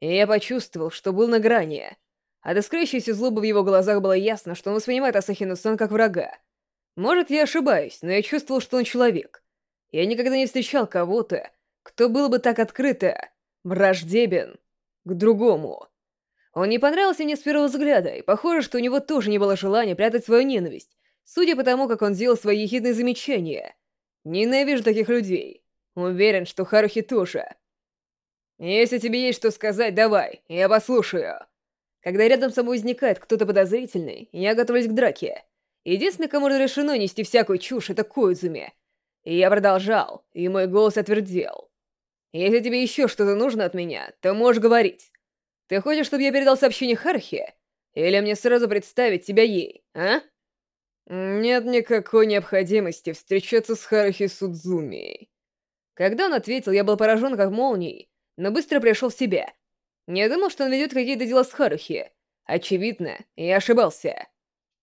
И я почувствовал, что был на грани. От искрящейся злобы в его глазах было ясно, что он воспринимает Асахину-сан как врага. Может, я ошибаюсь, но я чувствовал, что он человек. Я никогда не встречал кого-то, кто был бы так открыто враждебен к другому. Он не понравился мне с первого взгляда, и похоже, что у него тоже не было желания прятать свою ненависть, судя по тому, как он сделал свои ехидные замечания. Ненавижу таких людей. Уверен, что Харухи тоже. Если тебе есть что сказать, давай, я послушаю. Когда рядом со мной возникает кто-то подозрительный, я готовлюсь к драке. Единственный, кому разрешено нести всякую чушь, это Коидзуми. И я продолжал, и мой голос отвердел. Если тебе еще что-то нужно от меня, то можешь говорить. Ты хочешь, чтобы я передал сообщение Хархе? Или мне сразу представить тебя ей, а? Нет никакой необходимости встречаться с Харахи Судзуми. Когда он ответил, я был поражен как молнией, но быстро пришел в себя не думал, что он ведет какие-то дела с Харухи. Очевидно, я ошибался.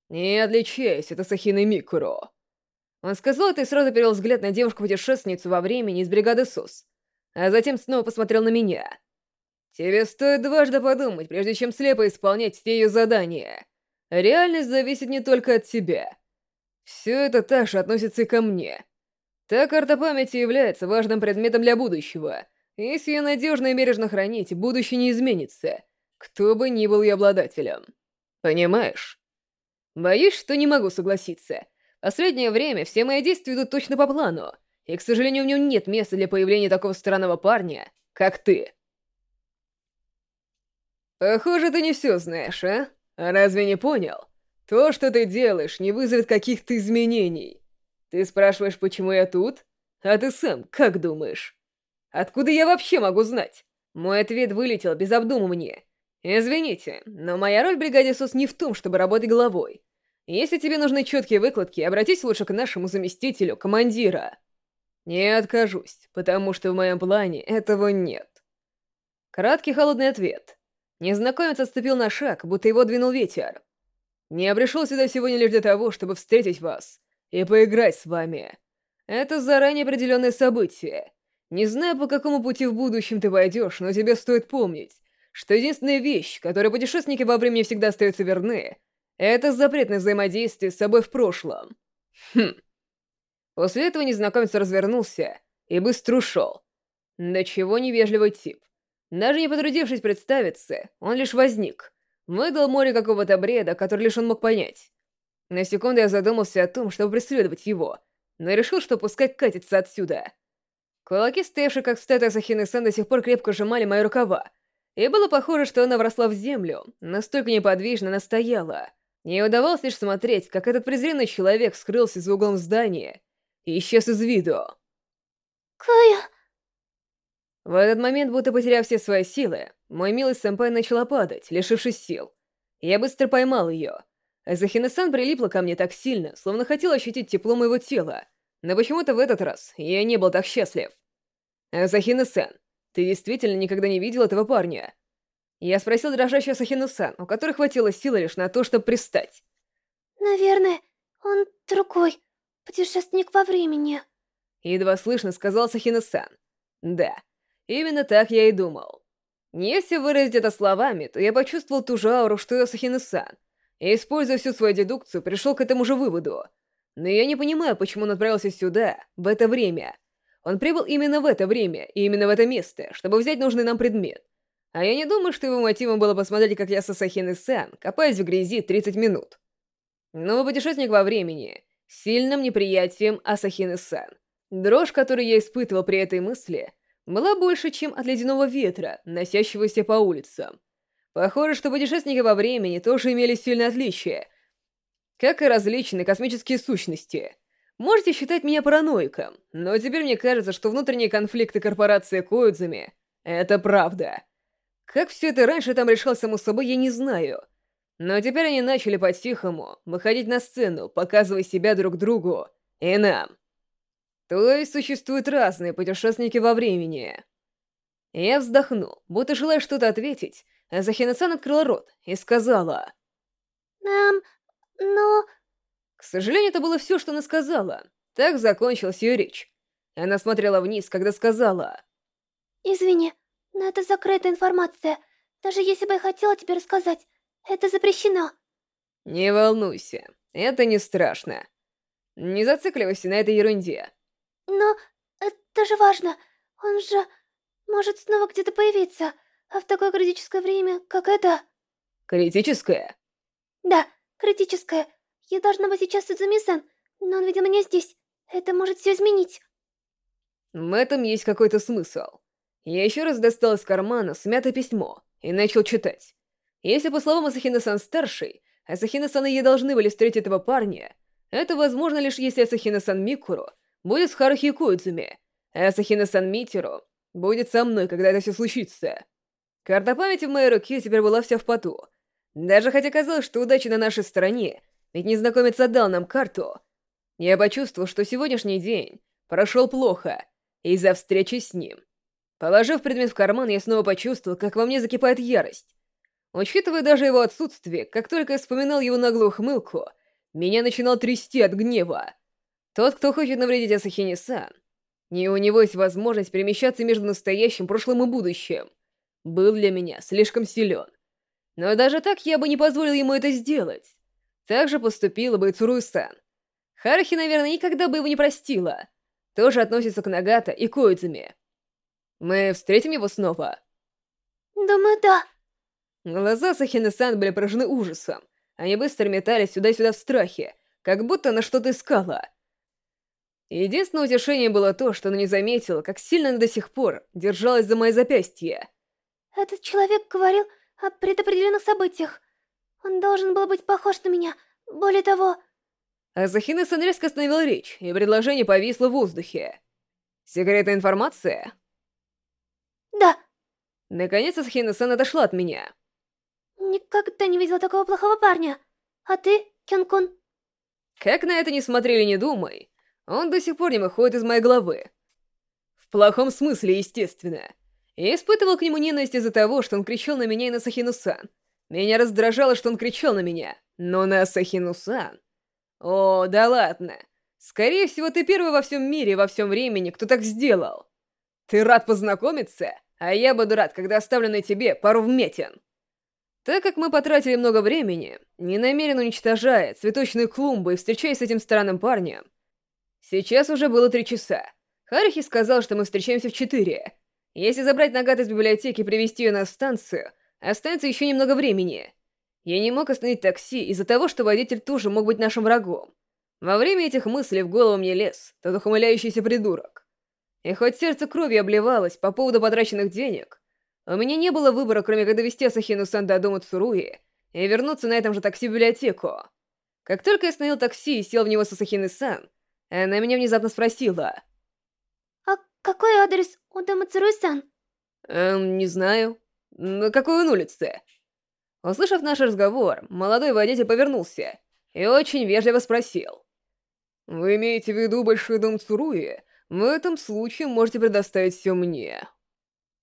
Не отличаюсь от Асахины Микуро. Он сказал это и сразу перевел взгляд на девушку-путешественницу во времени из бригады СУС, а затем снова посмотрел на меня. Тебе стоит дважды подумать, прежде чем слепо исполнять все ее задания. Реальность зависит не только от тебя. Все это также относится и ко мне. Та карта памяти является важным предметом для будущего — если ее надежно и бережно хранить, будущее не изменится, кто бы ни был ее обладателем. Понимаешь? Боюсь, что не могу согласиться. Последнее время все мои действия идут точно по плану, и, к сожалению, в нем нет места для появления такого странного парня, как ты. Похоже, ты не все знаешь, а? Разве не понял? То, что ты делаешь, не вызовет каких-то изменений. Ты спрашиваешь, почему я тут? А ты сам как думаешь? Откуда я вообще могу знать? Мой ответ вылетел без обдумывания. Извините, но моя роль в бригаде СУС не в том, чтобы работать головой. Если тебе нужны четкие выкладки, обратись лучше к нашему заместителю, командира. Не откажусь, потому что в моем плане этого нет. Краткий холодный ответ. Незнакомец отступил на шаг, будто его двинул ветер. Не пришел сюда сегодня лишь для того, чтобы встретить вас и поиграть с вами. Это заранее определенное событие. Не знаю, по какому пути в будущем ты пойдешь, но тебе стоит помнить, что единственная вещь, которой путешественники во времени всегда остаются верны, это запрет на взаимодействие с собой в прошлом. Хм. После этого незнакомец развернулся и быстро ушел. Да чего невежливый тип. Даже не потрудившись представиться, он лишь возник. Выдал море какого-то бреда, который лишь он мог понять. На секунду я задумался о том, чтобы преследовать его, но решил, что пускай катится отсюда. Кулаки, стоявшие как статуя Сахины-сан, до сих пор крепко сжимали мои рукава, и было похоже, что она вросла в землю, настолько неподвижно она стояла. Ей удавалось лишь смотреть, как этот презренный человек скрылся за углом здания и исчез из виду. Кая... В этот момент, будто потеряв все свои силы, мой милый сэмпай начала падать, лишившись сил. Я быстро поймал ее. Захина-сан прилипла ко мне так сильно, словно хотела ощутить тепло моего тела, но почему-то в этот раз я не был так счастлив. Захина-сан, ты действительно никогда не видел этого парня? Я спросил дрожащую Сахину-сан, у которой хватило силы лишь на то, чтобы пристать. Наверное, он другой, путешественник во времени. Едва слышно сказал Сахина-сан. Да, Именно так я и думал. Если выразить это словами, то я почувствовал ту же ауру, что и Асахина-сан, и, используя всю свою дедукцию, пришел к этому же выводу. Но я не понимаю, почему он отправился сюда, в это время. Он прибыл именно в это время и именно в это место, чтобы взять нужный нам предмет. А я не думаю, что его мотивом было посмотреть, как я с Асахиной-сан копаюсь в грязи 30 минут. Но путешественник во времени, сильным неприятием Асахины-сан. Дрожь, которую я испытывал при этой мысли, была больше, чем от ледяного ветра, носящегося по улицам. Похоже, что путешественники во времени тоже имели сильное отличие, как и различные космические сущности. Можете считать меня параноиком, но теперь мне кажется, что внутренние конфликты корпорации Коидзуми — это правда. Как все это раньше там решалось само собой, я не знаю. Но теперь они начали по-тихому выходить на сцену, показывая себя друг другу и нам. То есть существуют разные путешественники во времени. Я вздохнул, будто желая что-то ответить, Захина-сан открыла рот и сказала... «Эм, но...» К сожалению, это было все, что она сказала. Так закончилась ее речь. Она смотрела вниз, когда сказала... «Извини, но это закрытая информация. Даже если бы я хотела тебе рассказать, это запрещено». «Не волнуйся, это не страшно. Не зацикливайся на этой ерунде. Но это же важно. Он же может снова где-то появиться. А в такое критическое время, как это... Критическое? Да, критическое. Я должна быть сейчас с Идзуми-сан, но он видел меня здесь. Это может все изменить. В этом есть какой-то смысл. Я еще раз достал из кармана смятое письмо и начал читать. Если, по словам Асахина-сан старший, Асахина-сан и я должны были встретить этого парня, это возможно лишь если Асахина-сан Микуру будет с Харухи Коидзуми, а Асахина-сан Митеру будет со мной, когда это все случится. Карта памяти в моей руке теперь была вся в поту. Даже хотя казалось, что удача на нашей стороне, ведь незнакомец отдал нам карту, я почувствовал, что сегодняшний день прошел плохо из-за встречи с ним. Положив предмет в карман, я снова почувствовал, как во мне закипает ярость. Учитывая даже его отсутствие, как только я вспоминал его наглую хмылку, меня начинал трясти от гнева. Тот, кто хочет навредить Асахине-сан, не у него есть возможность перемещаться между настоящим, прошлым и будущим, был для меня слишком силен. Но даже так я бы не позволил ему это сделать. Так же поступила бы и Цурую-сан. Харахи, наверное, никогда бы его не простила. Тоже относится к Нагата и Коидзуми. Мы встретим его снова? Думаю, да. Глаза Сахины-сан были поражены ужасом. Они быстро метались сюда-сюда в страхе, как будто она что-то искала. Единственное утешение было то, что она не заметила, как сильно она до сих пор держалась за мои запястья. Этот человек говорил о предопределенных событиях. Он должен был быть похож на меня. Более того... Азахина-сан резко остановил речь, и предложение повисло в воздухе. Секретная информация? Да. Наконец Азахина-сан отошла от меня. Никогда не видела такого плохого парня. А ты, Кён-кун? Как на это не смотрели, не думай. Он до сих пор не выходит из моей головы. В плохом смысле, естественно. Я испытывал к нему ненависть из-за того, что он кричал на меня и на Сахину-сан. Меня раздражало, что он кричал на меня, но на Сахину-сан... О, да ладно. Скорее всего, ты первый во всем мире, во всем времени, кто так сделал. Ты рад познакомиться? А я буду рад, когда оставлю на тебе пару вметин. Так как мы потратили много времени, не намеренно уничтожая цветочные клумбы и встречаясь с этим странным парнем, сейчас уже было три часа. Харихи сказал, что мы встречаемся в четыре. Если забрать Нагат из библиотеки и привести ее на станцию, останется еще немного времени. Я не мог остановить такси из-за того, что водитель тоже мог быть нашим врагом. Во время этих мыслей в голову мне лез тот ухмыляющийся придурок. И хоть сердце кровью обливалось по поводу потраченных денег, у меня не было выбора, кроме как довести Асахину-сан до дома Цуруи и вернуться на этом же такси в библиотеку. Как только я остановил такси и сел в него с Асахиной-сан, она меня внезапно спросила. «А какой адрес у дома Цуруи-сан?» «Эм, не знаю. На какой он улице?» Услышав наш разговор, молодой водитель повернулся и очень вежливо спросил. «Вы имеете в виду большой дом Цуруи? В этом случае можете предоставить все мне».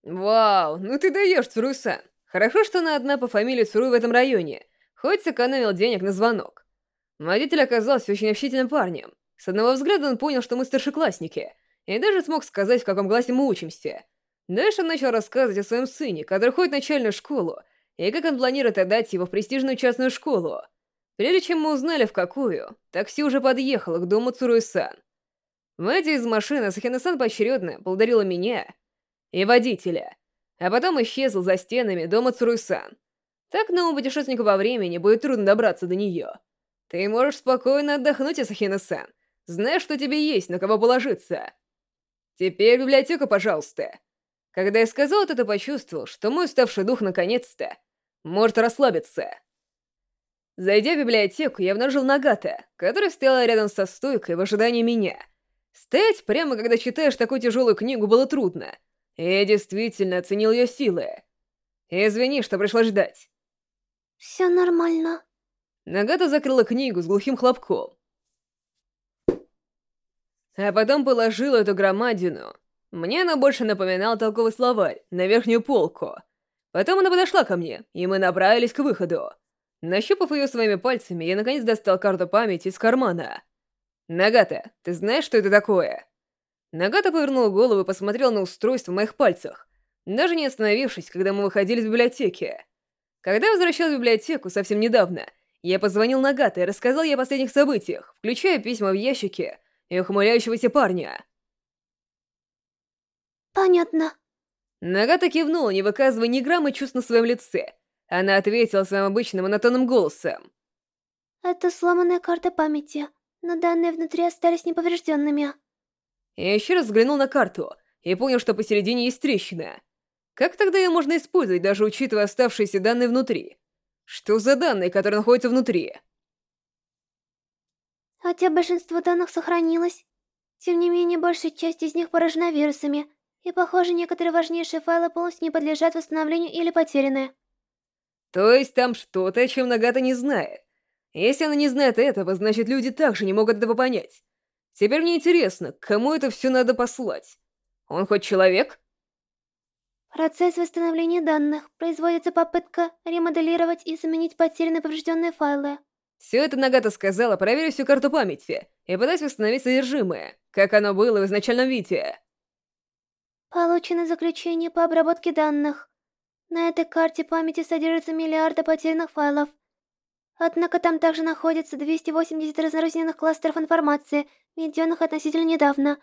«Вау, ну ты даешь, Цуруй-сан. Хорошо, что она одна по фамилии Цуруй в этом районе, хоть сэкономил денег на звонок». Водитель оказался очень общительным парнем. С одного взгляда он понял, что мы старшеклассники, и даже смог сказать, в каком классе мы учимся. Дальше он начал рассказывать о своем сыне, который ходит в начальную школу, и как он планирует отдать его в престижную частную школу. Прежде чем мы узнали, в какую, такси уже подъехало к дому Цуруй-сан. Выйдя из машины, Сахина-сан поочередно благодарила меня и водителя, а потом исчезл за стенами дома Цуруй-сан. Так новому путешественнику во времени будет трудно добраться до нее. Ты можешь спокойно отдохнуть, Асахина-сан, зная, что тебе есть на кого положиться. Теперь в библиотеку, пожалуйста. Когда я сказал это, то почувствовал, что мой уставший дух наконец-то может расслабиться. Зайдя в библиотеку, я обнаружил Нагата, которая стояла рядом со стойкой в ожидании меня. Стоять прямо, когда читаешь такую тяжелую книгу, было трудно. Я действительно оценил ее силы. Извини, что пришлось ждать. Все нормально. Нагата закрыла книгу с глухим хлопком. А потом положила эту громадину. Мне она больше напоминала толковый словарь на верхнюю полку. Потом она подошла ко мне, и мы направились к выходу. Нащупав ее своими пальцами, я наконец достал карту памяти из кармана. «Нагата, ты знаешь, что это такое?» Нагата повернула голову и посмотрела на устройство в моих пальцах, даже не остановившись, когда мы выходили из библиотеки. Когда я возвращался в библиотеку совсем недавно, я позвонил Нагата и рассказал ей о последних событиях, включая письма в ящике и ухмыляющегося парня. «Понятно». Нагата кивнула, не выказывая ни грамма чувств на своем лице, она ответила своим обычным монотонным голосом. «Это сломанная карта памяти, но данные внутри остались неповрежденными». Я еще раз взглянул на карту и понял, что посередине есть трещина. Как тогда ее можно использовать, даже учитывая оставшиеся данные внутри? Что за данные, которые находятся внутри? Хотя большинство данных сохранилось, тем не менее большая часть из них поражена вирусами, и, похоже, некоторые важнейшие файлы полностью не подлежат восстановлению или потеряны. То есть там что-то, о чем Нагата не знает. Если она не знает этого, значит люди также не могут этого понять. Теперь мне интересно, кому это все надо послать? Он хоть человек? Процесс восстановления данных. Производится попытка ремоделировать и заменить потерянные поврежденные файлы. Все это Нагата сказала, проверив всю карту памяти и пытаясь восстановить содержимое, как оно было в изначальном виде. Получено заключение по обработке данных. На этой карте памяти содержится миллиарды потерянных файлов. Однако там также находится 280 разрозненных кластеров информации, введенных относительно недавно.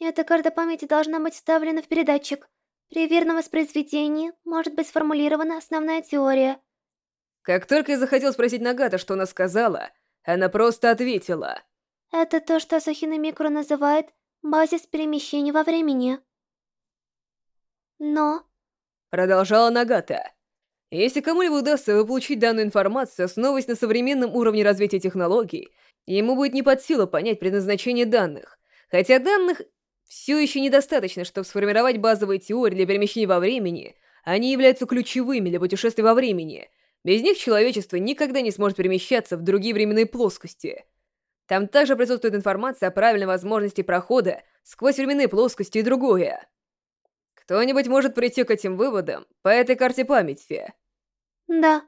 Эта карта памяти должна быть вставлена в передатчик. При верном воспроизведении может быть сформулирована основная теория. Как только я захотел спросить Нагата, что она сказала, она просто ответила. Это то, что Сахина Микро называет базис перемещения во времени. Но Продолжала Нагата. Если кому-либо удастся получить данную информацию, основываясь на современном уровне развития технологий, ему будет не под силу понять предназначение данных. Хотя данных все еще недостаточно, чтобы сформировать базовые теории для перемещения во времени, они являются ключевыми для путешествий во времени. Без них человечество никогда не сможет перемещаться в другие временные плоскости. Там также присутствует информация о правильной возможности прохода сквозь временные плоскости и другое. Кто-нибудь может прийти к этим выводам по этой карте памяти? Да.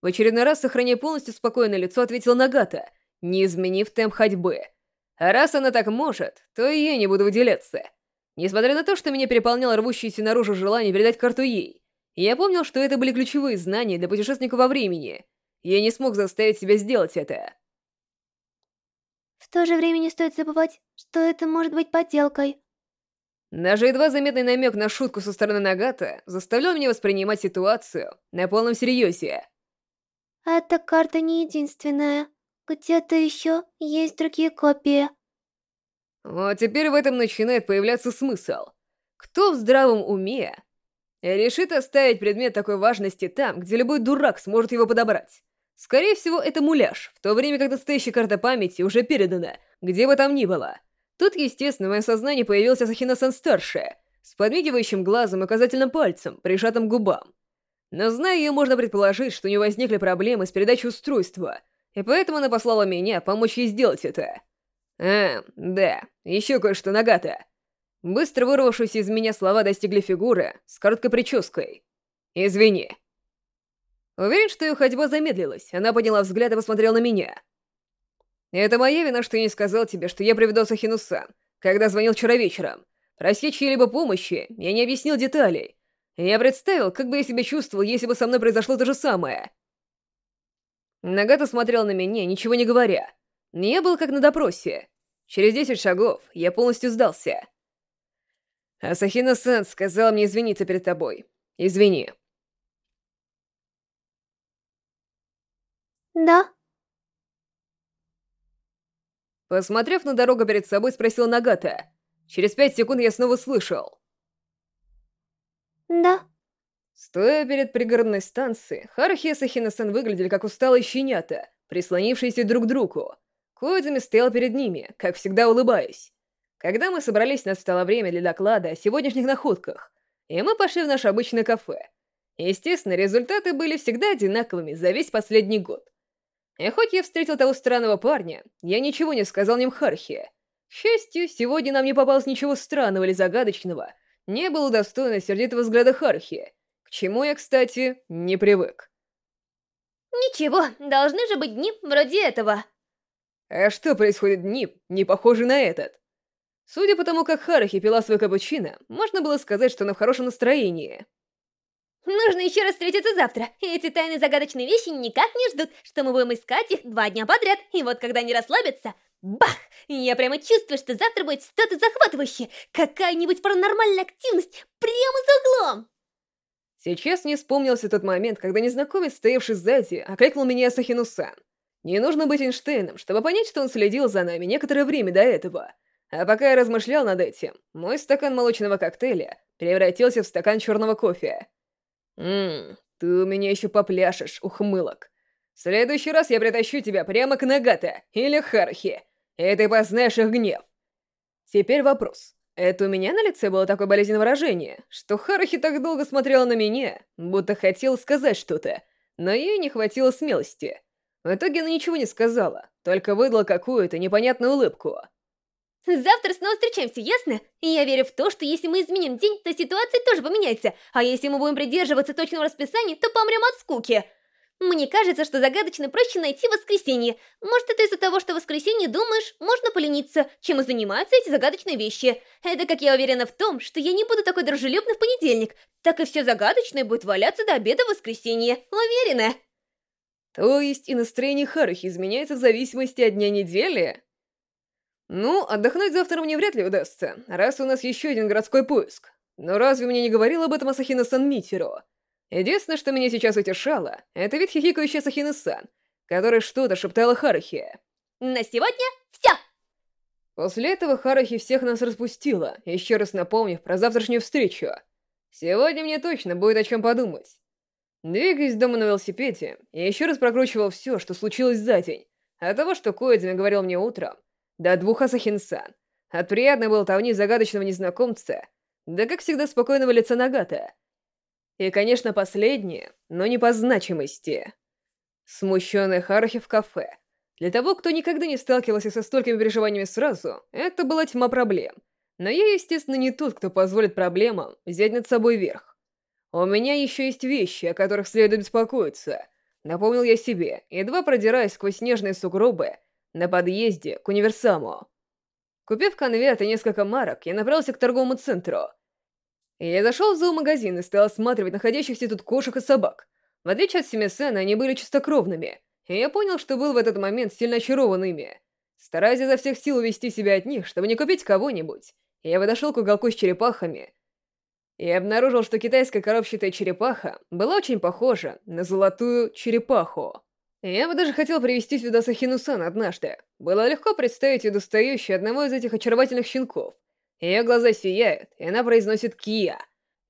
В очередной раз, сохраняя полностью спокойное лицо, ответила Нагата, не изменив темп ходьбы. А раз она так может, то и я не буду выделяться. Несмотря на то, что меня переполняло рвущееся наружу желание передать карту ей, Я помнил, что это были ключевые знания для путешественника во времени. Я не смог заставить себя сделать это. В то же время не стоит забывать, что это может быть подделкой. Даже едва заметный намек на шутку со стороны Нагата заставлял меня воспринимать ситуацию на полном серьезе. Эта карта не единственная. Где-то еще есть другие копии. Вот теперь в этом начинает появляться смысл. Кто в здравом уме решит оставить предмет такой важности там, где любой дурак сможет его подобрать? Скорее всего, это муляж, в то время как настоящая карта памяти уже передана, где бы там ни было. Тут, естественно, в моем сознании появился Сахина-сан-старшая, с подмигивающим глазом и указательным пальцем, прижатым к губам. Но зная ее, можно предположить, что у нее возникли проблемы с передачей устройства, и поэтому она послала меня помочь ей сделать это. А, да, еще кое-что, Нагата. Быстро вырвавшиеся из меня слова достигли фигуры с короткой прической. «Извини». Уверен, что ее ходьба замедлилась, она подняла взгляд и посмотрела на меня. Это моя вина, что я не сказал тебе, что я приведу Сахину-сан, когда звонил вчера вечером. Проси чьей-либо помощи, я не объяснил деталей. Я представил, как бы я себя чувствовал, если бы со мной произошло то же самое. Нагата смотрел на меня, ничего не говоря. Я был как на допросе. Через десять шагов я полностью сдался. Асахина-сан сказал мне извиниться перед тобой. Извини. Да. Посмотрев на дорогу перед собой, спросил Нагата. Через пять секунд я снова слышал. Да. Стоя перед пригородной станцией, Харухи и Сахина-сан выглядели как усталые щенята, прислонившиеся друг к другу. Коидзами стоял перед ними, как всегда улыбаясь. Когда мы собрались, настало время для доклада о сегодняшних находках, и мы пошли в наше обычное кафе. Естественно, результаты были всегда одинаковыми за весь последний год. И хоть я встретил того странного парня, я ничего не сказал Немхархе. К счастью, сегодня нам не попалось ничего странного или загадочного, не было достойно сердитого взгляда Хархи, к чему я, кстати, не привык. Ничего, должны же быть дни вроде этого. А что происходит дни, не похожи на этот? Судя по тому, как Харахи пила свой капучино, можно было сказать, что она в хорошем настроении. Нужно еще раз встретиться завтра. Эти тайные загадочные вещи никак не ждут, что мы будем искать их два дня подряд. И вот когда они расслабятся, бах! Я прямо чувствую, что завтра будет что-то захватывающее. Какая-нибудь паранормальная активность прямо за углом. Сейчас мне вспомнился тот момент, когда незнакомец, стоявший сзади, окликнул меня Сахину-сан. Не нужно быть Эйнштейном, чтобы понять, что он следил за нами некоторое время до этого. А пока я размышлял над этим, мой стакан молочного коктейля превратился в стакан черного кофе. Ммм, ты у меня еще попляшешь, ухмылок. В следующий раз я притащу тебя прямо к Нагата или Хархи, и ты познаешь их гнев. Теперь вопрос. Это у меня на лице было такое болезненное выражение, что Харахи так долго смотрела на меня, будто хотела сказать что-то, но ей не хватило смелости. В итоге она ничего не сказала, только выдала какую-то непонятную улыбку. Завтра снова встречаемся, ясно? И я верю в то, что если мы изменим день, то ситуация тоже поменяется. А если мы будем придерживаться точного расписания, то помрем от скуки. Мне кажется, что загадочно проще найти воскресенье. Может, это из-за того, что в воскресенье думаешь, можно полениться, чем и занимаются эти загадочные вещи. Это как я уверена в том, что я не буду такой дружелюбной в понедельник, так и все загадочное будет валяться до обеда в воскресенье. Уверена. То есть и настроение Харухи изменяется в зависимости от дня недели? Ну, отдохнуть завтра мне вряд ли удастся, раз у нас еще один городской поиск. Но разве мне не говорил об этом Асахина-сан Митиро? Единственное, что меня сейчас утешало, это вид хихикающая Асахина-сан, которая что-то шептала Харахи. На сегодня все! После этого Харахи всех нас распустила, еще раз напомнив про завтрашнюю встречу. Сегодня мне точно будет о чем подумать. Двигаясь дома на велосипеде, я еще раз прокручивал все, что случилось за день. От того, что Коэдзин говорил мне утром, до двух Асахин-сан. От приятной болтовни загадочного незнакомца, да как всегда спокойного лица Нагата. И, конечно, последнее, но не по значимости. Смущенный Харахи в кафе. Для того, кто никогда не сталкивался со столькими переживаниями сразу, это была тьма проблем. Но я, естественно, не тот, кто позволит проблемам взять над собой верх. У меня еще есть вещи, о которых следует беспокоиться. Напомнил я себе, едва продираясь сквозь снежные сугробы, на подъезде к универсаму. Купив конверт и несколько марок, я направился к торговому центру. Я зашел в зоомагазин и стал осматривать находящихся тут кошек и собак. В отличие от Семисена, они были чистокровными, и я понял, что был в этот момент сильно очарован ими. Стараясь изо всех сил увести себя от них, чтобы не купить кого-нибудь, я подошел к уголку с черепахами и обнаружил, что китайская коробчатая черепаха была очень похожа на золотую черепаху. Я бы даже хотел привести сюда Сахину-сан однажды. Было легко представить ее достающей одного из этих очаровательных щенков. Ее глаза сияют, и она произносит «Кия».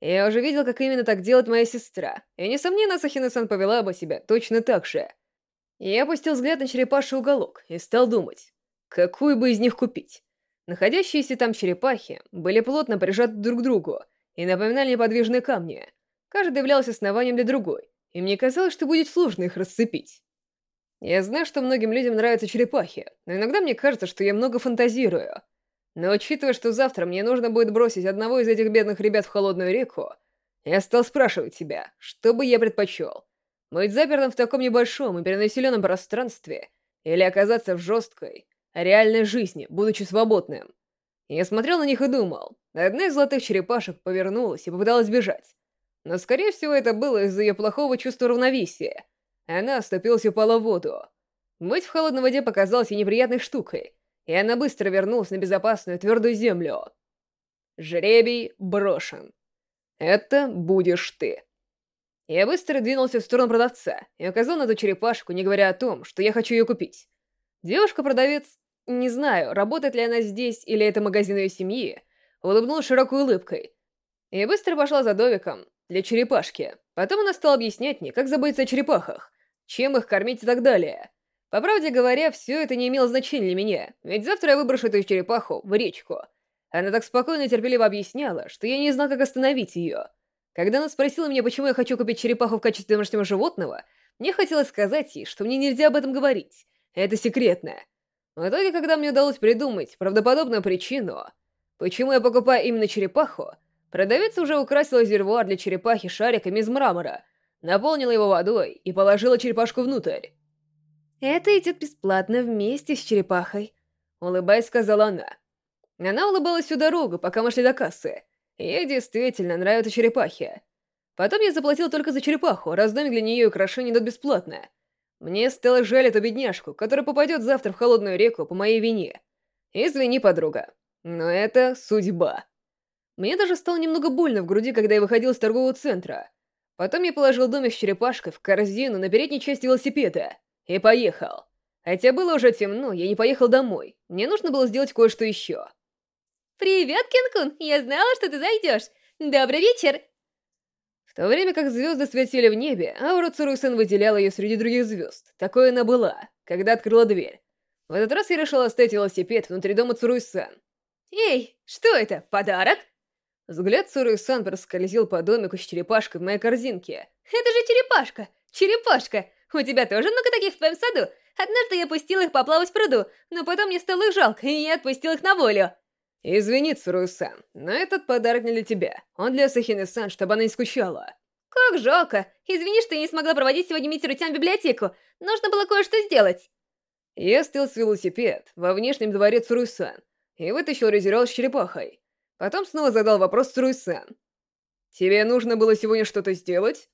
Я уже видел, как именно так делает моя сестра, и, несомненно, Сахина-сан повела бы себя точно так же. Я опустил взгляд на черепаший уголок и стал думать, какую бы из них купить. Находящиеся там черепахи были плотно прижаты друг к другу и напоминали неподвижные камни. Каждый являлся основанием для другой, и мне казалось, что будет сложно их расцепить. Я знаю, что многим людям нравятся черепахи, но иногда мне кажется, что я много фантазирую. Но учитывая, что завтра мне нужно будет бросить одного из этих бедных ребят в холодную реку, я стал спрашивать себя, что бы я предпочел. Быть запертым в таком небольшом и перенаселенном пространстве или оказаться в жесткой, реальной жизни, будучи свободным. Я смотрел на них и думал. Одна из золотых черепашек повернулась и попыталась бежать. Но, скорее всего, это было из-за ее плохого чувства равновесия. Она оступилась и упала в воду. Быть в холодной воде показалось ей неприятной штукой, и она быстро вернулась на безопасную твердую землю. Жребий брошен. Это будешь ты. Я быстро двинулся в сторону продавца и указал на эту черепашку, не говоря о том, что я хочу ее купить. Девушка-продавец не знаю, работает ли она здесь или это магазин ее семьи, улыбнулась широкой улыбкой. И быстро пошла за Довиком для черепашки. Потом она стала объяснять мне, как заботиться о черепахах, чем их кормить и так далее. По правде говоря, все это не имело значения для меня, ведь завтра я выброшу эту черепаху в речку. Она так спокойно и терпеливо объясняла, что я не знал, как остановить ее. Когда она спросила меня, почему я хочу купить черепаху в качестве домашнего животного, мне хотелось сказать ей, что мне нельзя об этом говорить. Это секретно. В итоге, когда мне удалось придумать правдоподобную причину, почему я покупаю именно черепаху, продавец уже украсил резервуар для черепахи шариками из мрамора, наполнила его водой и положила черепашку внутрь. «Это идет бесплатно вместе с черепахой», — улыбаясь, сказала она. Она улыбалась всю дорогу, пока мы шли до кассы. Ей действительно нравятся черепахи. Потом я заплатил только за черепаху, раз домик для нее и украшения идут бесплатно. Мне стало жаль эту бедняжку, которая попадет завтра в холодную реку по моей вине. Извини, подруга, но это судьба. Мне даже стало немного больно в груди, когда я выходил из торгового центра. Потом я положил домик с черепашкой в корзину на передней части велосипеда и поехал. Хотя было уже темно, я не поехал домой. Мне нужно было сделать кое-что еще. «Привет, Кенкун! Я знала, что ты зайдешь! Добрый вечер!» то время как звезды светили в небе, аура Цурусэн выделяла ее среди других звезд. Такой она была, когда открыла дверь. В этот раз я решила оставить велосипед внутри дома Цуруйсан. «Эй, что это, подарок?» Взгляд Цуруйсан проскользил по домику с черепашкой в моей корзинке. «Это же черепашка! Черепашка! У тебя тоже много таких в твоем саду? Однажды я пустила их поплавать в пруду, но потом мне стало их жалко, и я отпустил их на волю». «Извини, Цурую-сан, но этот подарок не для тебя. Он для Сахины-сан, чтобы она не скучала». «Как жалко. Извини, что я не смогла проводить сегодня Митирутян в библиотеку. Нужно было кое-что сделать». Я стыл с велосипед во внешнем дворе Цурую-сан и вытащил резервуар с черепахой. Потом снова задал вопрос Цурую-сан. «Тебе нужно было сегодня что-то сделать?»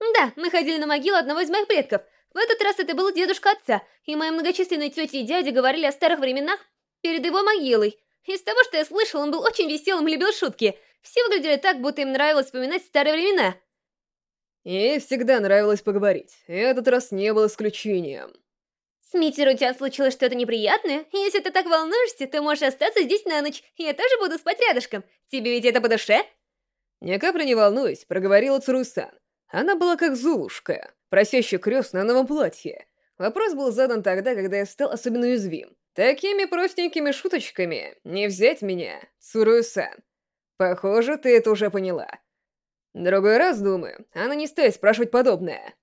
«Да, мы ходили на могилу одного из моих предков. В этот раз это был дедушка отца, и мои многочисленные тети и дяди говорили о старых временах перед его могилой. Из того, что я слышал, он был очень веселым и любил шутки. Все выглядели так, будто им нравилось вспоминать старые времена. Ей всегда нравилось поговорить, и этот раз не был исключением. С Митер, у тебя случилось что-то неприятное? Если ты так волнуешься, то можешь остаться здесь на ночь, я тоже буду спать рядышком. Тебе ведь это по душе? Ни капли не волнуюсь, проговорила Цурусан. Она была как Зулушка, просящая крест на новом платье. Вопрос был задан тогда, когда я стал особенно уязвим. Такими простенькими шуточками не взять меня, Цурую-сан. Похоже, ты это уже поняла. Другой раз, думаю, она не стоит спрашивать подобное.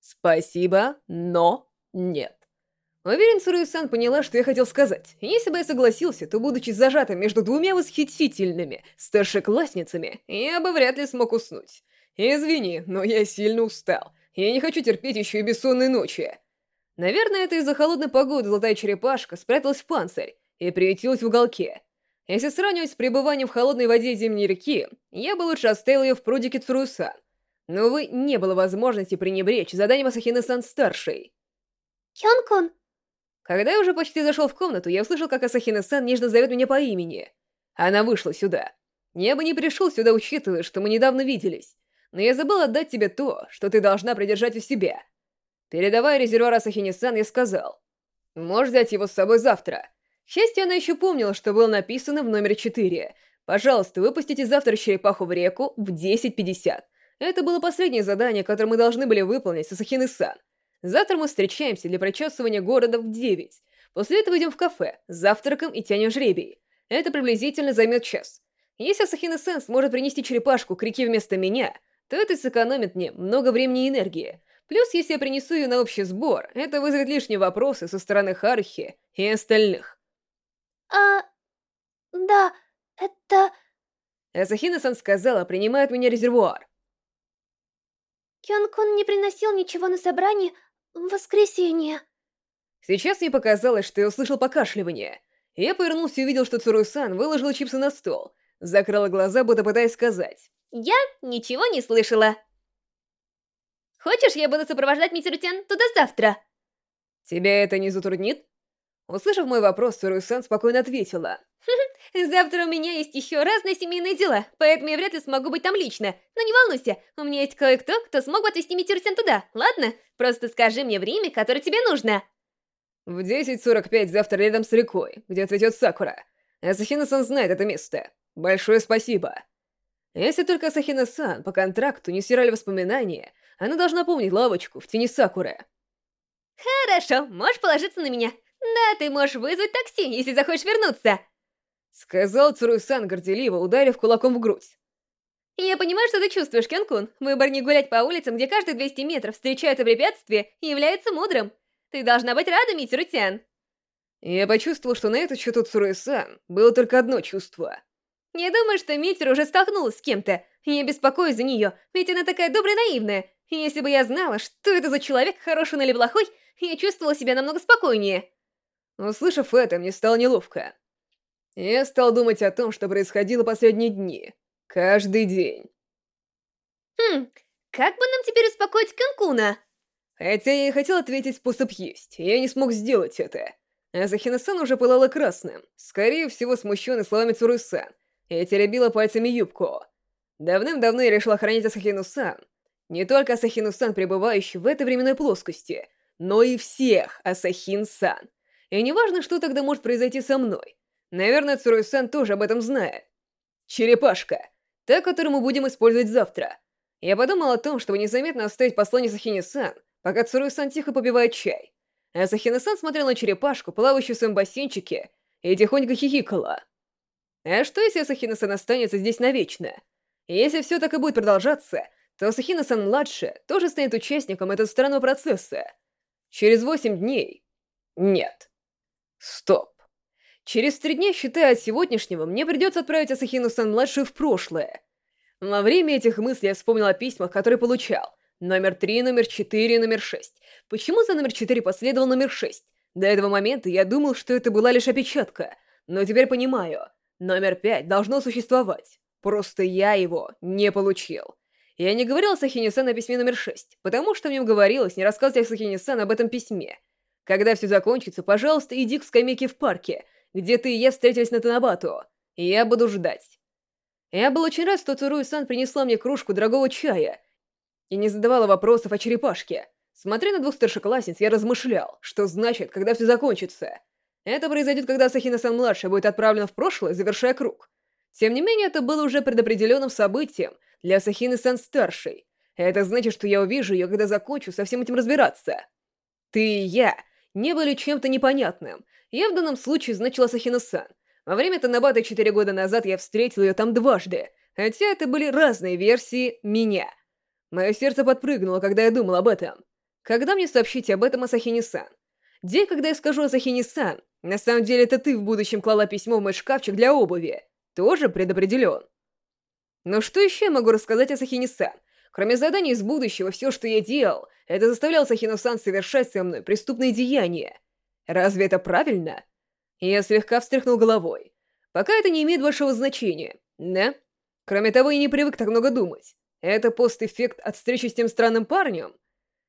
Спасибо, но нет. Уверен, Цурую-сан поняла, что я хотел сказать. Если бы я согласился, то, будучи зажатым между двумя восхитительными старшеклассницами, я бы вряд ли смог уснуть. Извини, но я сильно устал. Я не хочу терпеть еще и бессонные ночи. Наверное, это из-за холодной погоды золотая черепашка спряталась в панцирь и приютилась в уголке. Если сравнивать с пребыванием в холодной воде зимней реки, я бы лучше оставил ее в прудике Цурусан. Но, увы, не было возможности пренебречь заданием Асахины-сан-старшей. Кён-кун. Когда я уже почти зашел в комнату, я услышал, как Асахина-сан нежно зовет меня по имени. Она вышла сюда. Я бы не пришел сюда, учитывая, что мы недавно виделись. Но я забыл отдать тебе то, что ты должна придержать у себя. Передавая резервуар Асахини-сан, я сказал. Можешь взять его с собой завтра. К счастью, она еще помнила, что было написано в номере 4. Пожалуйста, выпустите завтра черепаху в реку в 10.50. Это было последнее задание, которое мы должны были выполнить с Асахины-сан. Завтра мы встречаемся для прочесывания города в 9. После этого идем в кафе, завтракаем и тянем жребий. Это приблизительно займет час. Если Асахина-сан сможет принести черепашку к реке вместо меня, то это сэкономит мне много времени и энергии. Плюс, если я принесу ее на общий сбор, это вызовет лишние вопросы со стороны Харухи и остальных. А... да, это... Асахина-сан сказала, принимает меня резервуар. Кён-кун не приносил ничего на собрание воскресенье. Сейчас мне показалось, что я услышал покашливание. Я повернулся и увидел, что Цуру-сан выложила чипсы на стол. Закрыла глаза, будто пытаясь сказать. Я ничего не слышала. Хочешь, я буду сопровождать Митсурутян туда завтра? Тебя это не затруднит? Услышав мой вопрос, Цуру-сан спокойно ответила. Завтра у меня есть еще разные семейные дела, поэтому я вряд ли смогу быть там лично. Но не волнуйся, у меня есть кое-кто, кто смог бы отвезти Митсурутян туда, ладно? Просто скажи мне время, которое тебе нужно. В 10.45 завтра рядом с рекой, где цветет Сакура. Асахина-сан знает это место. Большое спасибо. Если только Асахина-сан по контракту не стирали воспоминания, она должна помнить лавочку в тени Сакуры. Хорошо, можешь положиться на меня. Да, ты можешь вызвать такси, если захочешь вернуться. Сказал Цуруй-сан горделиво, ударив кулаком в грудь. Я понимаю, что ты чувствуешь, Кён-кун. Выбор не гулять по улицам, где каждые 200 метров встречаются препятствия, является мудрым. Ты должна быть рада, Митсурутян. Я почувствовал, что на этот счет у Цуруи-сан было только одно чувство. Не думаю, что Митер уже столкнулась с кем-то. Я беспокоюсь за нее, ведь она такая добрая и наивная. Если бы я знала, что это за человек, хороший он или плохой, я чувствовала себя намного спокойнее. Услышав это, мне стало неловко. Я стал думать о том, что происходило последние дни. Каждый день. Хм, как бы нам теперь успокоить Канкуна? Хотя я и хотел ответить способ есть, я не смог сделать это. Азахина-сан уже пылала красным, скорее всего смущенный словами Цуру-сан, и теребила пальцами юбку. Давным-давно я решил охранять Асахину-сан. Не только Асахину-сан, пребывающий в этой временной плоскости, но и всех Асахин-сан. И неважно, что тогда может произойти со мной. Наверное, Цурой-сан тоже об этом знает. Черепашка. Та, которую мы будем использовать завтра. Я подумал о том, чтобы незаметно оставить послание Сахини-сан, пока Цурой-сан тихо попивает чай. А Сахина-сан смотрел на черепашку, плавающую в своем бассейнчике, и тихонько хихикала. А что, если Сахина-сан останется здесь навечно? Если все так и будет продолжаться, то Сахина-сан-младшая тоже станет участником этого странного процесса. Через восемь дней... Нет. Стоп. Через три дня, считая от сегодняшнего, мне придется отправить Асахину-сан-младшую в прошлое. Во время этих мыслей я вспомнил о письмах, которые получал. Номер три, номер четыре, номер шесть. Почему за номер четыре последовал номер шесть? До этого момента я думал, что это была лишь опечатка. Но теперь понимаю. Номер пять должно существовать. Просто я его не получил. Я не говорил Сахини-сан о письме номер шесть, потому что в нем говорилось не рассказывать Сахини-сан об этом письме. Когда все закончится, пожалуйста, иди к скамейке в парке, где ты и я встретились на Танабату. Я буду ждать. Я был очень рад, что Цуруи-сан принесла мне кружку дорогого чая и не задавала вопросов о черепашке. Смотря на двух старшеклассниц, я размышлял, что значит, когда все закончится. Это произойдет, когда Сахина-сан-младшая будет отправлена в прошлое, завершая круг. Тем не менее, это было уже предопределенным событием для Сахины-сан-старшей. Это значит, что я увижу ее, когда закончу со всем этим разбираться. Ты и я не были чем-то непонятным. Я в данном случае значила Сахина-сан. Во время Танабата четыре года назад я встретил ее там дважды, хотя это были разные версии меня. Мое сердце подпрыгнуло, когда я думал об этом. Когда мне сообщите об этом Асахини-сан? День, когда я скажу Асахини-сан, на самом деле это ты в будущем клала письмо в мой шкафчик для обуви, тоже предопределен. Но что еще я могу рассказать о Сахини-сан? Кроме заданий из будущего, все, что я делал, это заставлял Сахину-сан совершать со мной преступные деяния. Разве это правильно? Я слегка встряхнул головой. Пока это не имеет большого значения, да? Кроме того, я не привык так много думать. Это постэффект от встречи с тем странным парнем?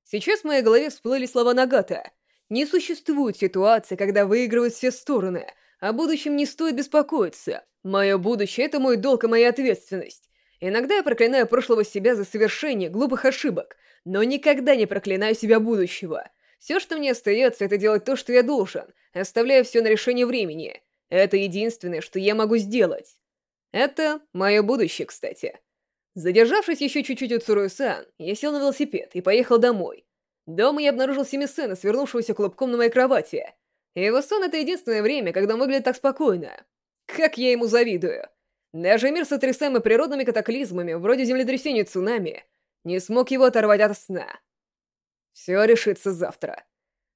Сейчас в моей голове всплыли слова Нагата. Не существует ситуации, когда выигрывают все стороны. О будущем не стоит беспокоиться. Мое будущее — это мой долг и моя ответственность. Иногда я проклинаю прошлого себя за совершение глупых ошибок, но никогда не проклинаю себя будущего. Все, что мне остается, это делать то, что я должен, оставляя все на решение времени. Это единственное, что я могу сделать. Это мое будущее, кстати. Задержавшись еще чуть-чуть у Цуруэ-сан, я сел на велосипед и поехал домой. Дома я обнаружил Семисена, свернувшегося клубком на моей кровати. Его сон — это единственное время, когда он выглядит так спокойно. Как я ему завидую. Даже мир, сотрясаемый природными катаклизмами, вроде землетрясения и цунами, не смог его оторвать от сна. Все решится завтра.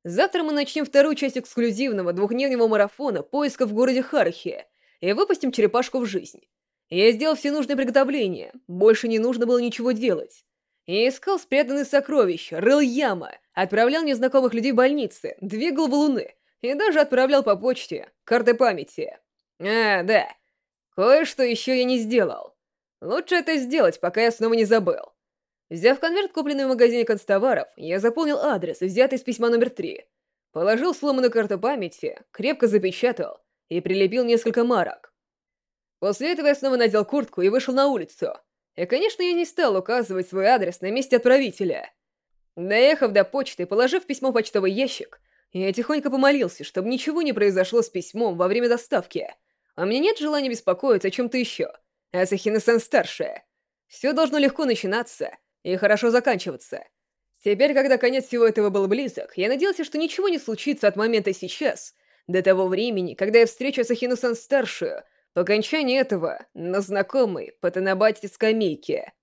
Завтра мы начнем вторую часть эксклюзивного двухдневного марафона поиска в городе Хархи и выпустим черепашку в жизнь. Я сделал все нужные приготовления, больше не нужно было ничего делать. Я искал спрятанные сокровища, рыл ямы, отправлял незнакомых людей в больницы, двигал валуны и даже отправлял по почте карты памяти. А, да, кое-что еще я не сделал. Лучше это сделать, пока я снова не забыл. Взяв конверт, купленный в магазине констоваров, я заполнил адрес, взятый из письма номер три. Положил сломанную карту памяти, крепко запечатал и прилепил несколько марок. После этого я снова надел куртку и вышел на улицу. И, конечно, я не стал указывать свой адрес на месте отправителя. Доехав до почты и положив письмо в почтовый ящик, я тихонько помолился, чтобы ничего не произошло с письмом во время доставки. А мне нет желания беспокоиться о чем-то еще. Асахина-сан старшая. Все должно легко начинаться и хорошо заканчиваться. Теперь, когда конец всего этого был близок, я надеялся, что ничего не случится от момента сейчас, до того времени, когда я встречу Асахину-сан старшую — по окончании этого, на знакомой по скамейке.